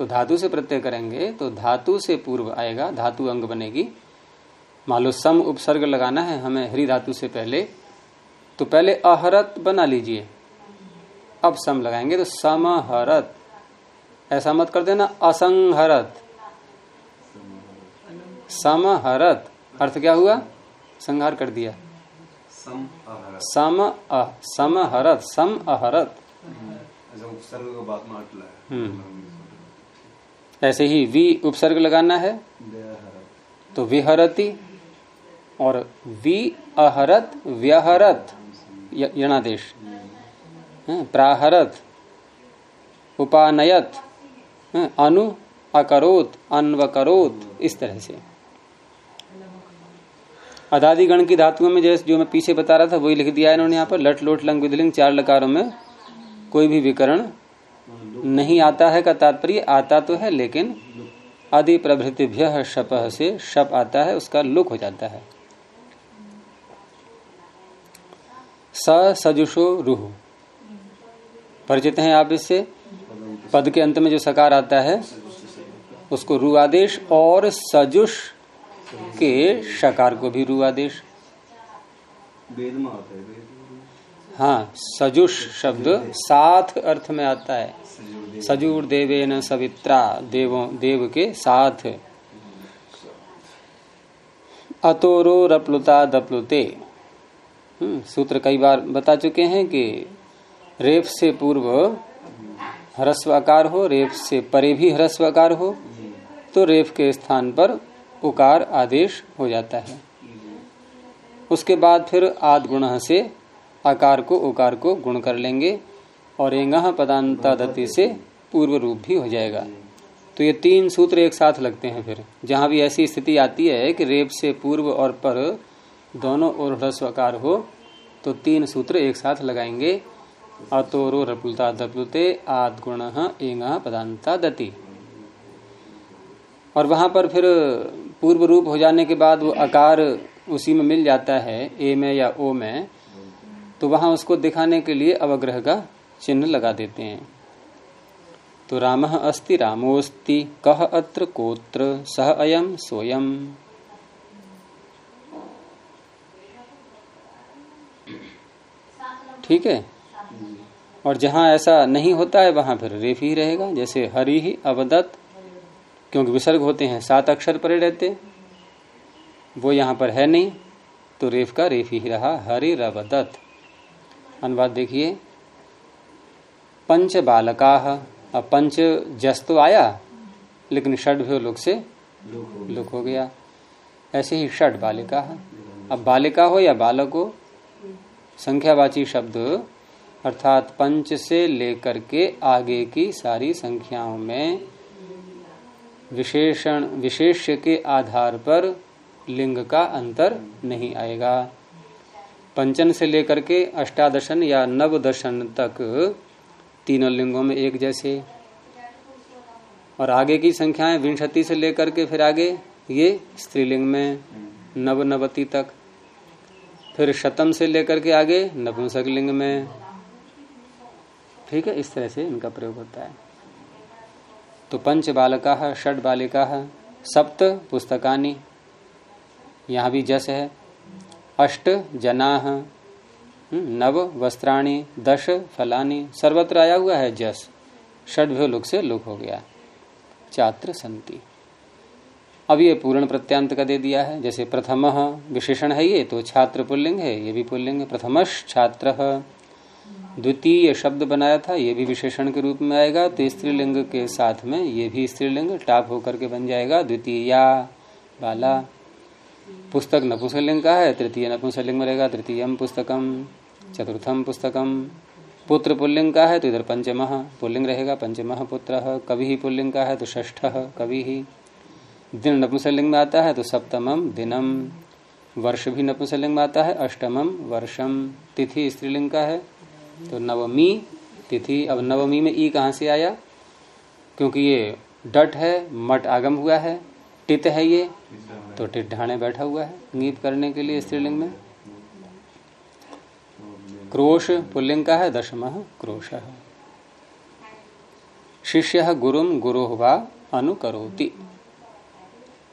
तो धातु से प्रत्यय करेंगे तो धातु से पूर्व आएगा धातु अंग बनेगी। मान लो सम उपसर्ग लगाना है हमें हरी धातु से पहले तो पहले अहरत बना लीजिए। अब सम लगाएँगे तो समहरत। ऐसा मत कर देना असंहरत। समहरत। अर्थ क्या हुआ? संहार कर दिया। सम सम समहरत सम अहरत उपसर्ग का बात में है। हम्म। ऐसे ही वी उपसर्ग लगाना है। तो विहरति और वि अहरत, व्यहरत यणादेश। प्राहरत, उपानयत अनु अकरोत, अन्वकरोत, इस तरह से। अदादि गण की धातुओं में जैसे जो मैं पीछे बता रहा था, वही लिख दिया है इन्होंने यहाँ पर। लट, लोट, लंग विधलिंग चार लकारों में कोई भी विकरण नहीं आता है का तात्पर्य, आता तो है, लेकिन आदि प्रभृतिभ्य शप से शप आता है, उसका लुक हो जाता है। स सजुषो रूह। परिचित हैं आप इससे? पद के अंत में जो सकार आता है, उसको रू आदेश और सजुष के शकार को भी रू आदेश। हाँ सजुष शब्द साथ अर्थ में आता है। सजोर सजूर देवे न सवित्रा देवों देव के साथ। अतोरो रप्लुता दप्लुते। हम्म, सूत्र कई बार बता चुके हैं कि रेप से पूर्व ह्रस्व आकार हो रेप से परे भी ह्रस्व आकार हो तो रेप के स्थान पर उकार आदेश हो जाता है। उसके बाद फिर आद गुण से आकार को उकार को गुण कर लेंगे। और एंग पदांता दति से पूर्व रूप भी हो जाएगा। तो ये तीन सूत्र एक साथ लगते हैं फिर। जहाँ भी ऐसी स्थिति आती है कि रेप से पूर्व और पर दोनों ओर ह्रस्वकार हो तो तीन सूत्र एक साथ लगाएँगे। अतोरो रपुलता दप्लुते आद गुण एंग पदांता दति और वहाँ पर फिर पूर्व रूप हो जाने के बाद वो आकार उसी में मिल जाता है, ए में या ओ में। तो वहाँ उसको दिखाने के लिए अवग्रह का चिन्ह लगा देते हैं। तो राम अस्ति रामोस्ति कह अत्र कोत्र सह अयम सोयम ठीक है? और जहाँ ऐसा नहीं होता है, वहाँ फिर रेफ ही रहेगा। जैसे हरि ही अवदत्त, क्योंकि विसर्ग होते हैं, सात अक्षर परे रहते वो यहाँ पर है नहीं तो रेफ का रेफ ही रहा, हरि रवदत्त। अनुवाद देखिए। पंच बालका अब पंच जस तो आया, लेकिन षड लोग से लुक हो गया। ऐसे ही षड बालिका। अब बालिका हो या बालक हो, संख्यावाची शब्द, अर्थात पंच से लेकर के आगे की सारी संख्याओं में विशेषण विशेष्य के आधार पर लिंग का अंतर नहीं आएगा। पंचन से लेकर के अष्टादशन या नवदशन तक तीनों लिंगों में एक जैसे। और आगे की संख्याएँ विंशति से लेकर के फिर आगे, ये स्त्रीलिंग में नव नवती तक। फिर शतम से लेकर के आगे, नपुंसक लिंग में। ठीक है, इस तरह से इनका प्रयोग होता है। तो पंच बालका, षड बालिका, सप्त पुस्तकानी। यहाँ भी जस है। अष्ट जना नव वस्त्राणी, दश फलानी, सर्वत्र आया हुआ है जस। षड लुक से लुक हो गया। चात्र संति। अब ये पूर्ण प्रत्यांत का दे दिया है। जैसे प्रथम विशेषण है ये तो छात्र पुल्लिंग है, ये भी पुल्लिंग। है छात्र। द्वितीय शब्द बनाया था, ये भी विशेषण के रूप में आएगा। तो स्त्रीलिंग के साथ में ये भी स्त्रीलिंग, टाप होकर के बन जाएगा। द्वितीय, बाला। पुस्तक नपुंसकलिंग का है, तृतीय नपुंसकलिंग में रहेगा, तृतीयम पुस्तकम। चतुर्थम पुस्तकम। पुत्र पुल्लिंग का है तो इधर पंचम पुल्लिंग रहेगा पंचम पुत्र। कवि ही पुल्लिंग का है तो ष्ठ कवि। ही दिन नपुंसकलिंग में आता है तो सप्तमम दिनम। वर्ष भी नपुंसकलिंग में आता है अष्टमम वर्षम। तिथि स्त्रीलिंग का है तो नवमी तिथि। अब नवमी में ई कहाँ से आया? क्योंकि ये डट है, मट आगम हुआ है, टित है ये तो टिट ढाणे बैठा हुआ है नीप करने के लिए स्त्रीलिंग में। क्रोश पुल्लिंग का है दशम क्रोश। शिष्य गुरुम गुरु वा अनुकरोति।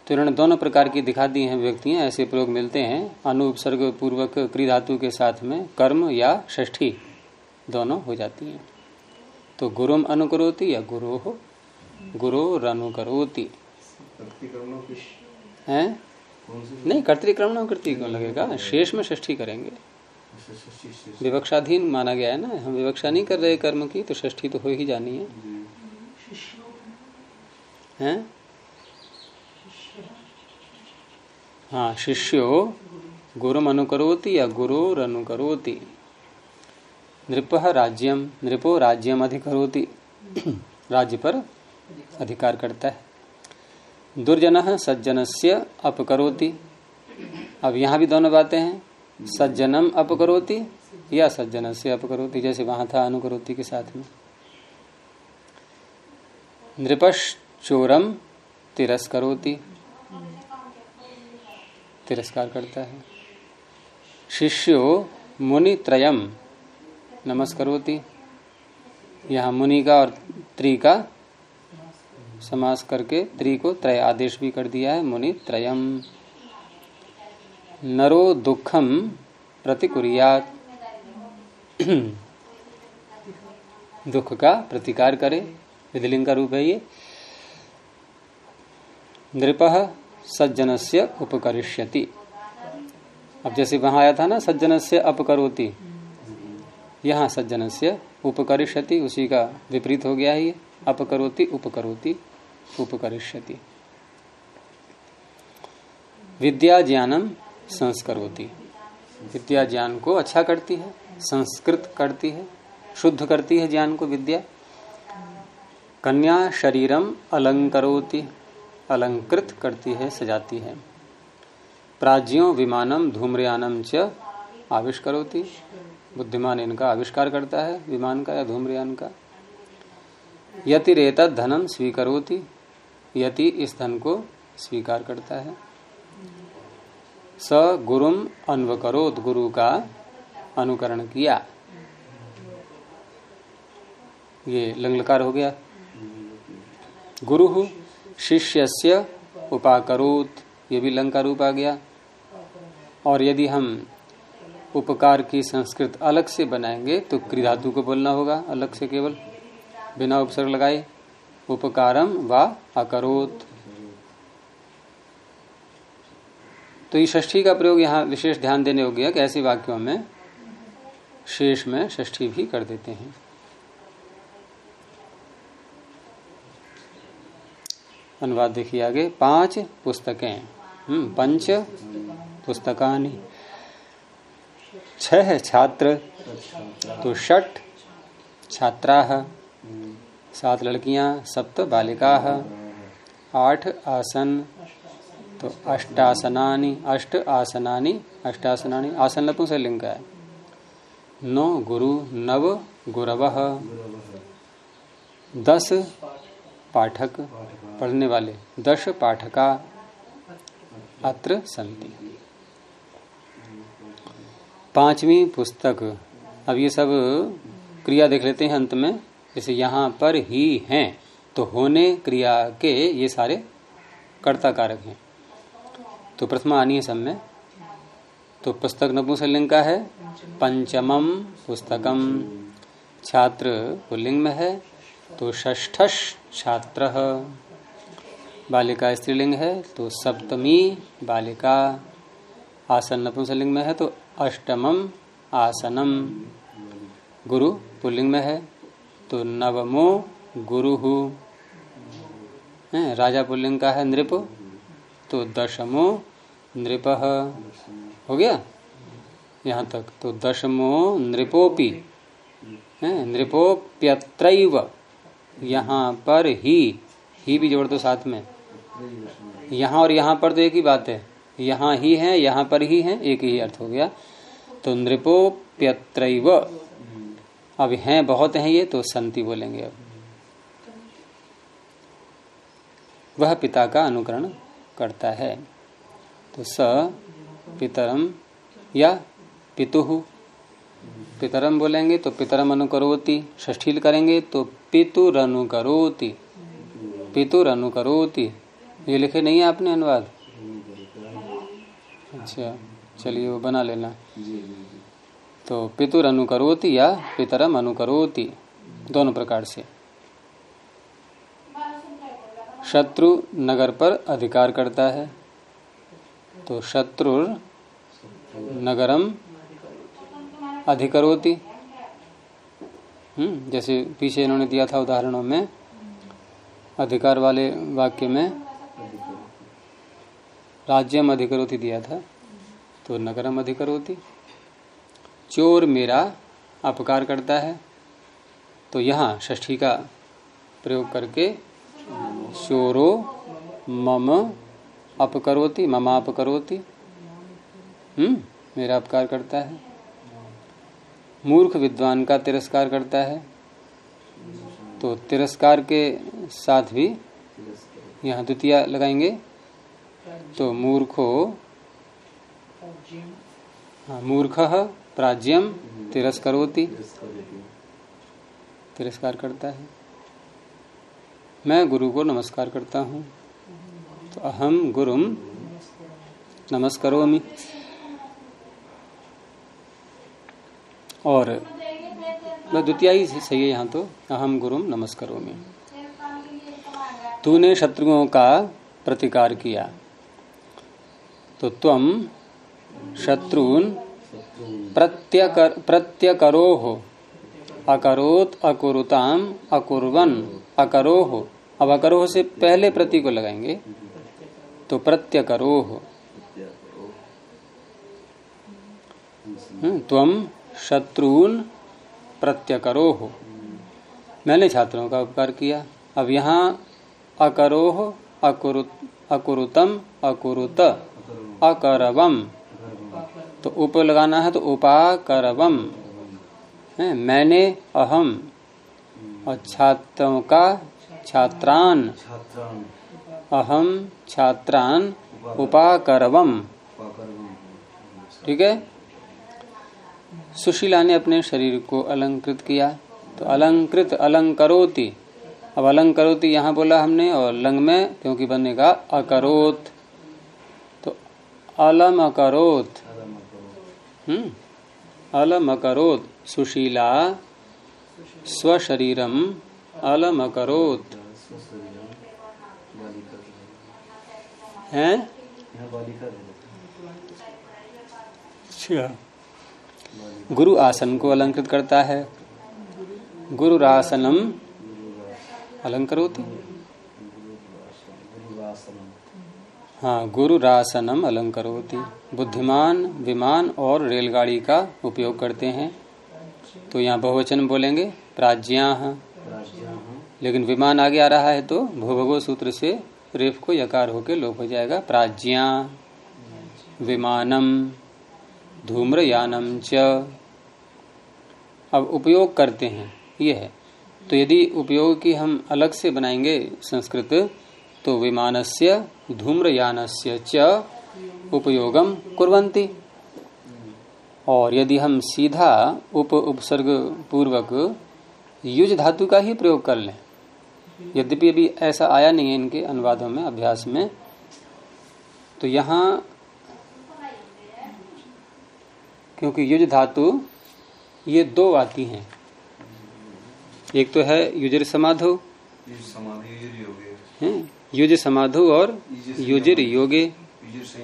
तो इन्होंने दोनों प्रकार की दिखा दी हैं व्यक्तियाँ ऐसे प्रयोग मिलते हैं। अनुपसर्ग पूर्वक क्री धातु के साथ में कर्म या षष्ठी दोनों हो जाती हैं। तो गुरुम अनुकरोति या गुरु? हो गुरु अनुकरोति है? नहीं कर्तिक्रमण कृति क्यों लगेगा। शेष में षष्ठी करेंगे। विवक्षाधीन माना गया है ना? हम विवक्षा नहीं कर रहे कर्म की तो षष्ठी तो हो ही जानी है। हैं? हाँ शिष्यो गुरुम अनुकरोति या गुरुर अनुकरोति नृप राज्यम नृपो राज्यम अधिकरोति। राज्य पर अधिकार करता है। दुर्जन सज्जन से अपकरोति। अब यहाँ भी दोनों बातें हैं। सज्जनम अपकरोति या सज्जन से अपकरोति, जैसे वहाँ था अनुकरोति के साथ में। नृपश चोरम तिरस्करोति। तिरस्कार करता है। शिष्यो मुनि त्रयम नमस्करोति। यहाँ मुनि का और त्रि का समास करके त्रि को त्रय आदेश भी कर दिया है मुनि त्रयम नरो दुखम प्रतिकुरियात। दुख का प्रतिकार करे, विधिलिंग का रूप है ये। नृप सज्जन से उपकरिष्यति। अब जैसे वहाँ आया था ना सज्जन से अपकरोती। यहाँ सज्जन से उपकरिष्यति, उसी का विपरीत हो गया है ये। अपकरोति, उपकरोति, उपकरिष्यति। विद्या ज्ञानम संस्करोति विद्या ज्ञान को अच्छा करती है, संस्कृत करती है, शुद्ध करती है ज्ञान को विद्या। कन्या शरीरम अलंकरोति, अलंकृत करती है, सजाती है। प्राज्यों विमानम धूम्रयानम च आविष्करोती। बुद्धिमान इनका आविष्कार करता है, विमान का या धूम्रयान का। यति रेत धनम स्वीकरोति, यति इस धन को स्वीकार करता है। स गुरुम अन्वकरोत, गुरु का अनुकरण किया। ये लंगलकार हो गया। गुरु शिष्य से उपाकरोत, ये भी लंका रूप आ गया। और यदि हम उपकार की संस्कृत अलग से बनाएँगे तो क्रिधातु को बोलना होगा, अलग से केवल। बिना उपसर्ग लगाए उपकारम व अकरोत। तो ये षष्ठी का प्रयोग यहाँ विशेष ध्यान देने हो गया कि ऐसे वाक्यों में शेष में षष्ठी भी कर देते हैं। अनुवाद देखिए आगे, पाँच पुस्तकें। हम्म पंच पुस्तकानी। छह छात्र। तो षट छात्रा। सात लड़कियाँ, सप्त बालिका। आठ आसन। तो अष्टासनानी, अष्ट आसनानी, अष्टासनानी आसन लिंग है। नौ गुरु, नव गुरव, दस पाठक पढ़ने वाले, दस पाठका अत्र संति पांचवी पुस्तक, अब ये सब क्रिया देख लेते हैं अंत में, जैसे यहाँ पर ही हैं तो होने क्रिया के ये सारे कर्ता कारक हैं। तो प्रथमा आनी है सब में। तो पुस्तक नपुंसलिंग का है। पंचमम पुस्तकम छात्र पुल्लिंग में है। तो ष्ठ छात्र बालिका स्त्रीलिंग है। तो सप्तमी बालिका आसन नपुंसलिंग में है। तो अष्टमम आसनम गुरु पुल्लिंग में है। तो नवमो गुरु राजा पुल्लिंग का है नृप। तो दशमो नृप हो। गया? यहाँ तक। तो दशमो नृपोपी। नृपोप्यत्र यहाँ पर ही। ही भी जोड़ दो साथ में। यहाँ और यहाँ पर तो एक ही बात है। यहाँ ही है, यहाँ पर ही है, एक ही अर्थ हो गया। तो नृपोप्यत्र अब हैं, बहुत हैं ये तो संति बोलेंगे अब। वह पिता का अनुकरण। करता है। तो स पितरम या पितु। पितरम बोलेंगे तो पितरम अनुकरोति ष्ठील करेंगे तो पितुर अनुकरोति पितुर अनुकरोति ये लिखे नहीं है आपने अनुवाद? अच्छा चलिए वो बना लेना। तो पितुर अनुकरोति या पितरम अनुकरोति, दोनों प्रकार से। शत्रु नगर पर अधिकार करता है। तो शत्रु नगरम अधिकरोति। हम्म जैसे पीछे इन्होंने दिया था उदाहरणों में, अधिकार वाले वाक्य में राज्यम अधिकरोति दिया था तो नगरम अधिकरोति। चोर मेरा अपकार करता है तो यहाँ ष्ठी का प्रयोग करके चोरो मम अपकरोति मम अपकरोति। हम्म मेरा अपकार करता है। मूर्ख विद्वान का तिरस्कार करता है। तो तिरस्कार के साथ भी यहाँ द्वितीय लगाएँगे। तो मूर्खो हाँ मूर्ख प्राज्यम तिरस्करोति। तिरस्कार करता है। मैं गुरु को नमस्कार करता हूँ। तो अहम गुरुम, नमस्करोमि। और द्वितीय ही सही है यहाँ तो अहम गुरुम, नमस्करोमि। तूने शत्रुओं का प्रतिकार किया। तो तुम शत्रुन प्रत्यकर, प्रत्यकरो। हो अकरोत अकुरुताम अकुर्वन अकरोह अब अकरोह से पहले प्रति को लगाएँगे तो प्रत्यकरोह हम्म, तुम शत्रुन प्रत्यकरोह मैंने छात्रों का उपकार किया। अब यहाँ अकरोह अकुरुत अकुरुतम अकुरुत अकरवम। तो उप लगाना है तो उपाकरवम। मैंने अहम। और छात्रों का छात्रान। अहम छात्रान उपाकरवम। ठीक है? सुशीला ने अपने शरीर को अलंकृत किया। तो अलंकृत अलंकरोति। अब अलंकरोति यहाँ बोला हमने और लंग में क्योंकि बनेगा अकरोत। तो अलम अकरोत हम्म। अलम अकरोत सुशीला स्वशरीरम। अलम अकरोत हैं गुरु आसन को अलंकृत करता है गुरु आसनम अलंकरोति हाँ गुरु रासनम अलंकरोति बुद्धिमान विमान और रेलगाड़ी का उपयोग करते हैं तो यहाँ बहुवचन बोलेंगे प्राज्ञा लेकिन विमान आगे आ रहा है तो भूभगो सूत्र से रेफ को यकार होके लोप हो जाएगा। प्राज्ञा, विमानम, धूम्रयानम च। अब उपयोग करते हैं। ये है। तो यदि उपयोग की हम अलग से बनाएँगे संस्कृत तो विमानस्य, धूम्रयानस्य च उपयोगम कुर्वन्ति। और यदि हम सीधा उप उपसर्ग पूर्वक युज धातु का ही प्रयोग कर लें यद्यपि अभी ऐसा आया नहीं है इनके अनुवादों में अभ्यास में। तो यहाँ क्योंकि युज धातु ये दो आती हैं। एक तो है युजर समाधो। युज समाधि युज योगे। समाधु और युजिर योगे। युज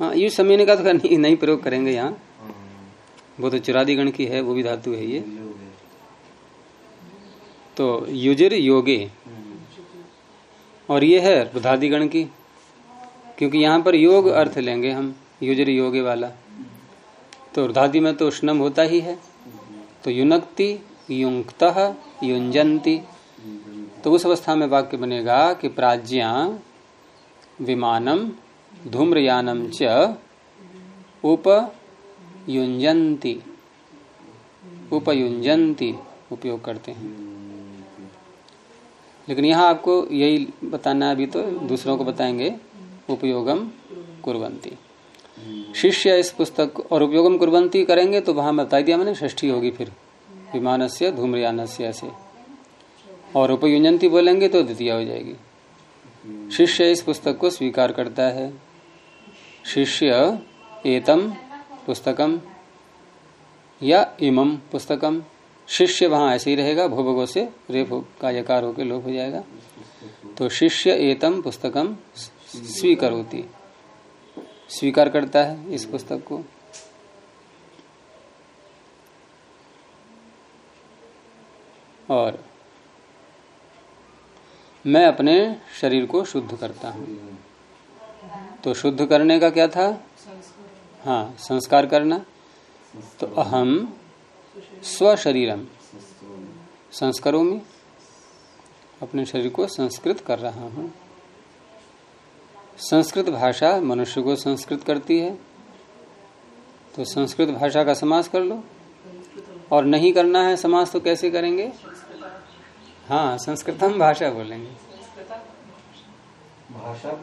हाँ। युज समय का तो नहीं, नहीं प्रयोग करेंगे यहाँ। हाँ, वो तो चुरादी गण की है वो भी धातु है ये। तो युजिर योगे। और ये है रुधादि गण की, क्योंकि यहाँ पर योग अर्थ लेंगे हम, युजिर योगे वाला। तो रुधादि में तो उष्णम होता ही है। तो युनक्ति युक्त युंजंती तो उस अवस्था में वाक्य बनेगा कि प्राज्ञा विमानम धूम्रयानम च उप युंजंती उपयुंजंती उपयोग करते हैं। लेकिन यहाँ आपको यही बताना है, अभी तो दूसरों को बताएँगे, उपयोगम कुरवंती शिष्य इस पुस्तक और उपयोगम कुरवंती करेंगे तो वहाँ बता दिया मैंने, षष्ठी होगी फिर। विमान से धूम्रयान से और उपयुंजंती बोलेंगे तो द्वितीय हो जाएगी। शिष्य इस पुस्तक को स्वीकार करता है। शिष्य एतम पुस्तकम या इमम पुस्तकम। शिष्य वहाँ ऐसे ही रहेगा भूभगो से हो- का यकार होकर लोप हो जाएगा। तो शिष्य एतम पुस्तकम स्वीकरोति। स्वीकार करता है इस पुस्तक को। और मैं अपने शरीर को शुद्ध करता हूँ। तो शुद्ध करने का क्या था? हाँ संस्कार करना। तो अहम स्वशरीरम संस्करों अपने शरीर को संस्कृत कर रहा हूँ। संस्कृत भाषा मनुष्य को संस्कृत करती है। तो संस्कृत भाषा का समास कर लो। और नहीं करना है समास तो कैसे करेंगे? हाँ संस्कृतम भाषा बोलेंगे। भाषा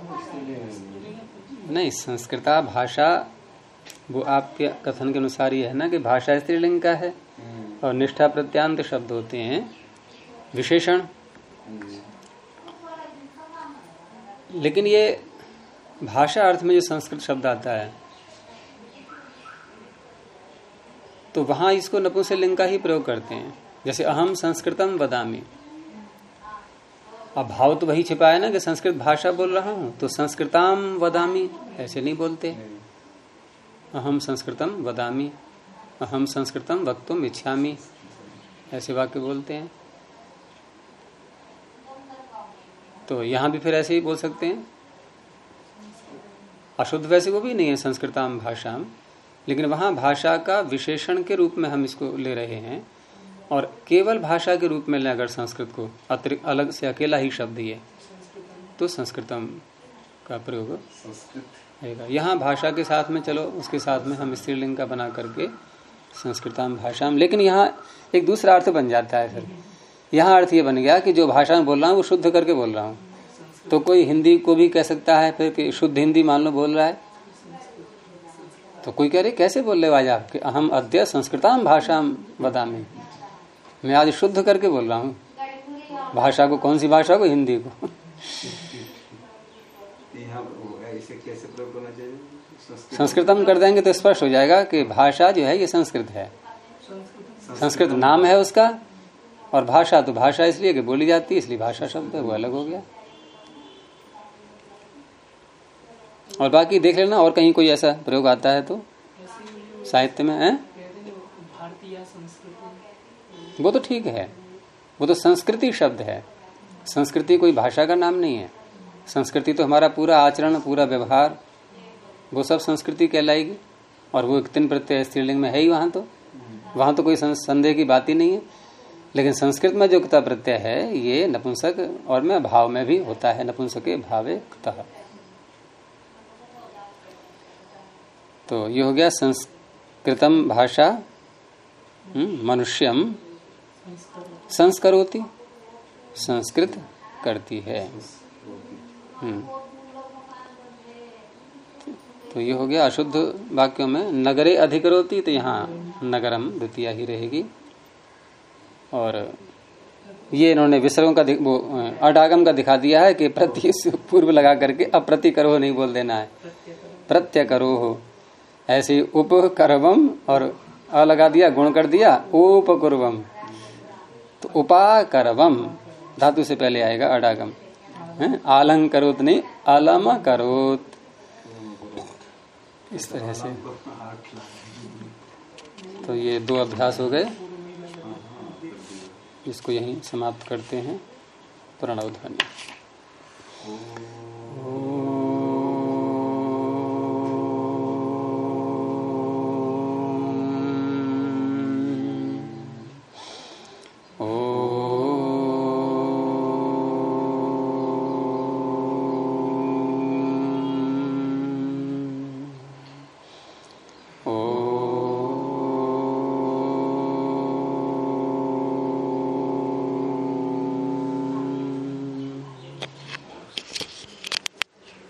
नहीं संस्कृता भाषा वो आपके कथन के अनुसार ये है ना कि भाषा स्त्रीलिंग का है। और निष्ठा प्रत्यांत शब्द होते हैं विशेषण। लेकिन ये भाषा अर्थ में जो संस्कृत शब्द आता है तो वहाँ इसको नपुंसकलिंग का ही प्रयोग करते हैं। जैसे अहम संस्कृतम वदामी। अब भाव तो वही छिपा है ना कि संस्कृत भाषा बोल रहा हूँ तो संस्कृताम वदामी ऐसे नहीं बोलते। अहम संस्कृतम वदामी। अहम संस्कृतम वक्तुम इच्छामी। ऐसे वाक्य बोलते हैं। तो यहाँ भी फिर ऐसे ही बोल सकते हैं। अशुद्ध वैसे वो भी नहीं है संस्कृताम भाषाम। लेकिन वहाँ भाषा का विशेषण के रूप में हम इसको ले रहे हैं। और केवल भाषा के रूप में लें अगर संस्कृत को अतिरिक्त अलग से अकेला ही शब्द ये तो संस्कृतम का प्रयोग रहेगा। यहाँ भाषा के साथ में चलो उसके साथ में हम स्त्रीलिंग का बना करके संस्कृतम भाषा। लेकिन यहाँ एक दूसरा अर्थ बन जाता है फिर। यहाँ अर्थ ये बन गया कि जो भाषा में बोल रहा हूँ, वो शुद्ध करके बोल रहा हूँ। तो कोई हिंदी को भी कह सकता है फिर कि शुद्ध हिंदी मान लो बोल रहा है। तो कोई कह रहे, कैसे बोल रहे आज आप? कि अहम अद्य संस्कृताम भाषा बदामी मैं आज शुद्ध करके बोल रहा हूँ। भाषा को, कौन सी भाषा को? हिंदी को। यहाँ कैसे प्रयोग करना चाहिए? संस्कृतम कर देंगे तो स्पष्ट हो जाएगा कि भाषा जो है, ये संस्कृत है। संस्कृत नाम है उसका, और भाषा तो भाषा इसलिए कि बोली जाती है, इसलिए भाषा शब्द है, वो अलग हो गया। और बाकी देख लेना, और कहीं कोई ऐसा प्रयोग आता है तो? साहित्य में, है? वो तो ठीक है। वो तो संस्कृति शब्द है। संस्कृति कोई भाषा का नाम नहीं है। संस्कृति तो हमारा पूरा आचरण, पूरा व्यवहार वो सब संस्कृति कहलाएगी और वो एक तीन प्रत्यय स्त्रीलिंग में है ही वहाँ तो। वहाँ तो कोई संदेह की बात ही नहीं है। लेकिन संस्कृत में जो कता प्रत्यय है ये नपुंसक और में भाव में भी होता है नपुंसके भावे कतः तो ये हो गया संस्कृतम भाषा हम्म, मनुष्यम संस्करोति संस्कृत करती है। हम्म। तो ये हो गया अशुद्ध वाक्यों में, नगरे अधिकरोती तो यहाँ नगरम द्वितीय ही रहेगी। और ये इन्होंने विसर्गों का वो, अडागम का दिखा दिया है कि प्रति पूर्व लगा करके अप्रति करो नहीं बोल देना है। प्रत्य करो हो। ऐसे ही उपकरवम और अ लगा दिया, गुण कर दिया, उपकुर्वम। तो उपाकरवम, धातु से पहले आएगा अडागम। आलंग करोत नहीं अलम करोत इस तरह से। तो ये दो अभ्यास हो गए। इसको यहीं समाप्त करते हैं। प्रणव ध्वनि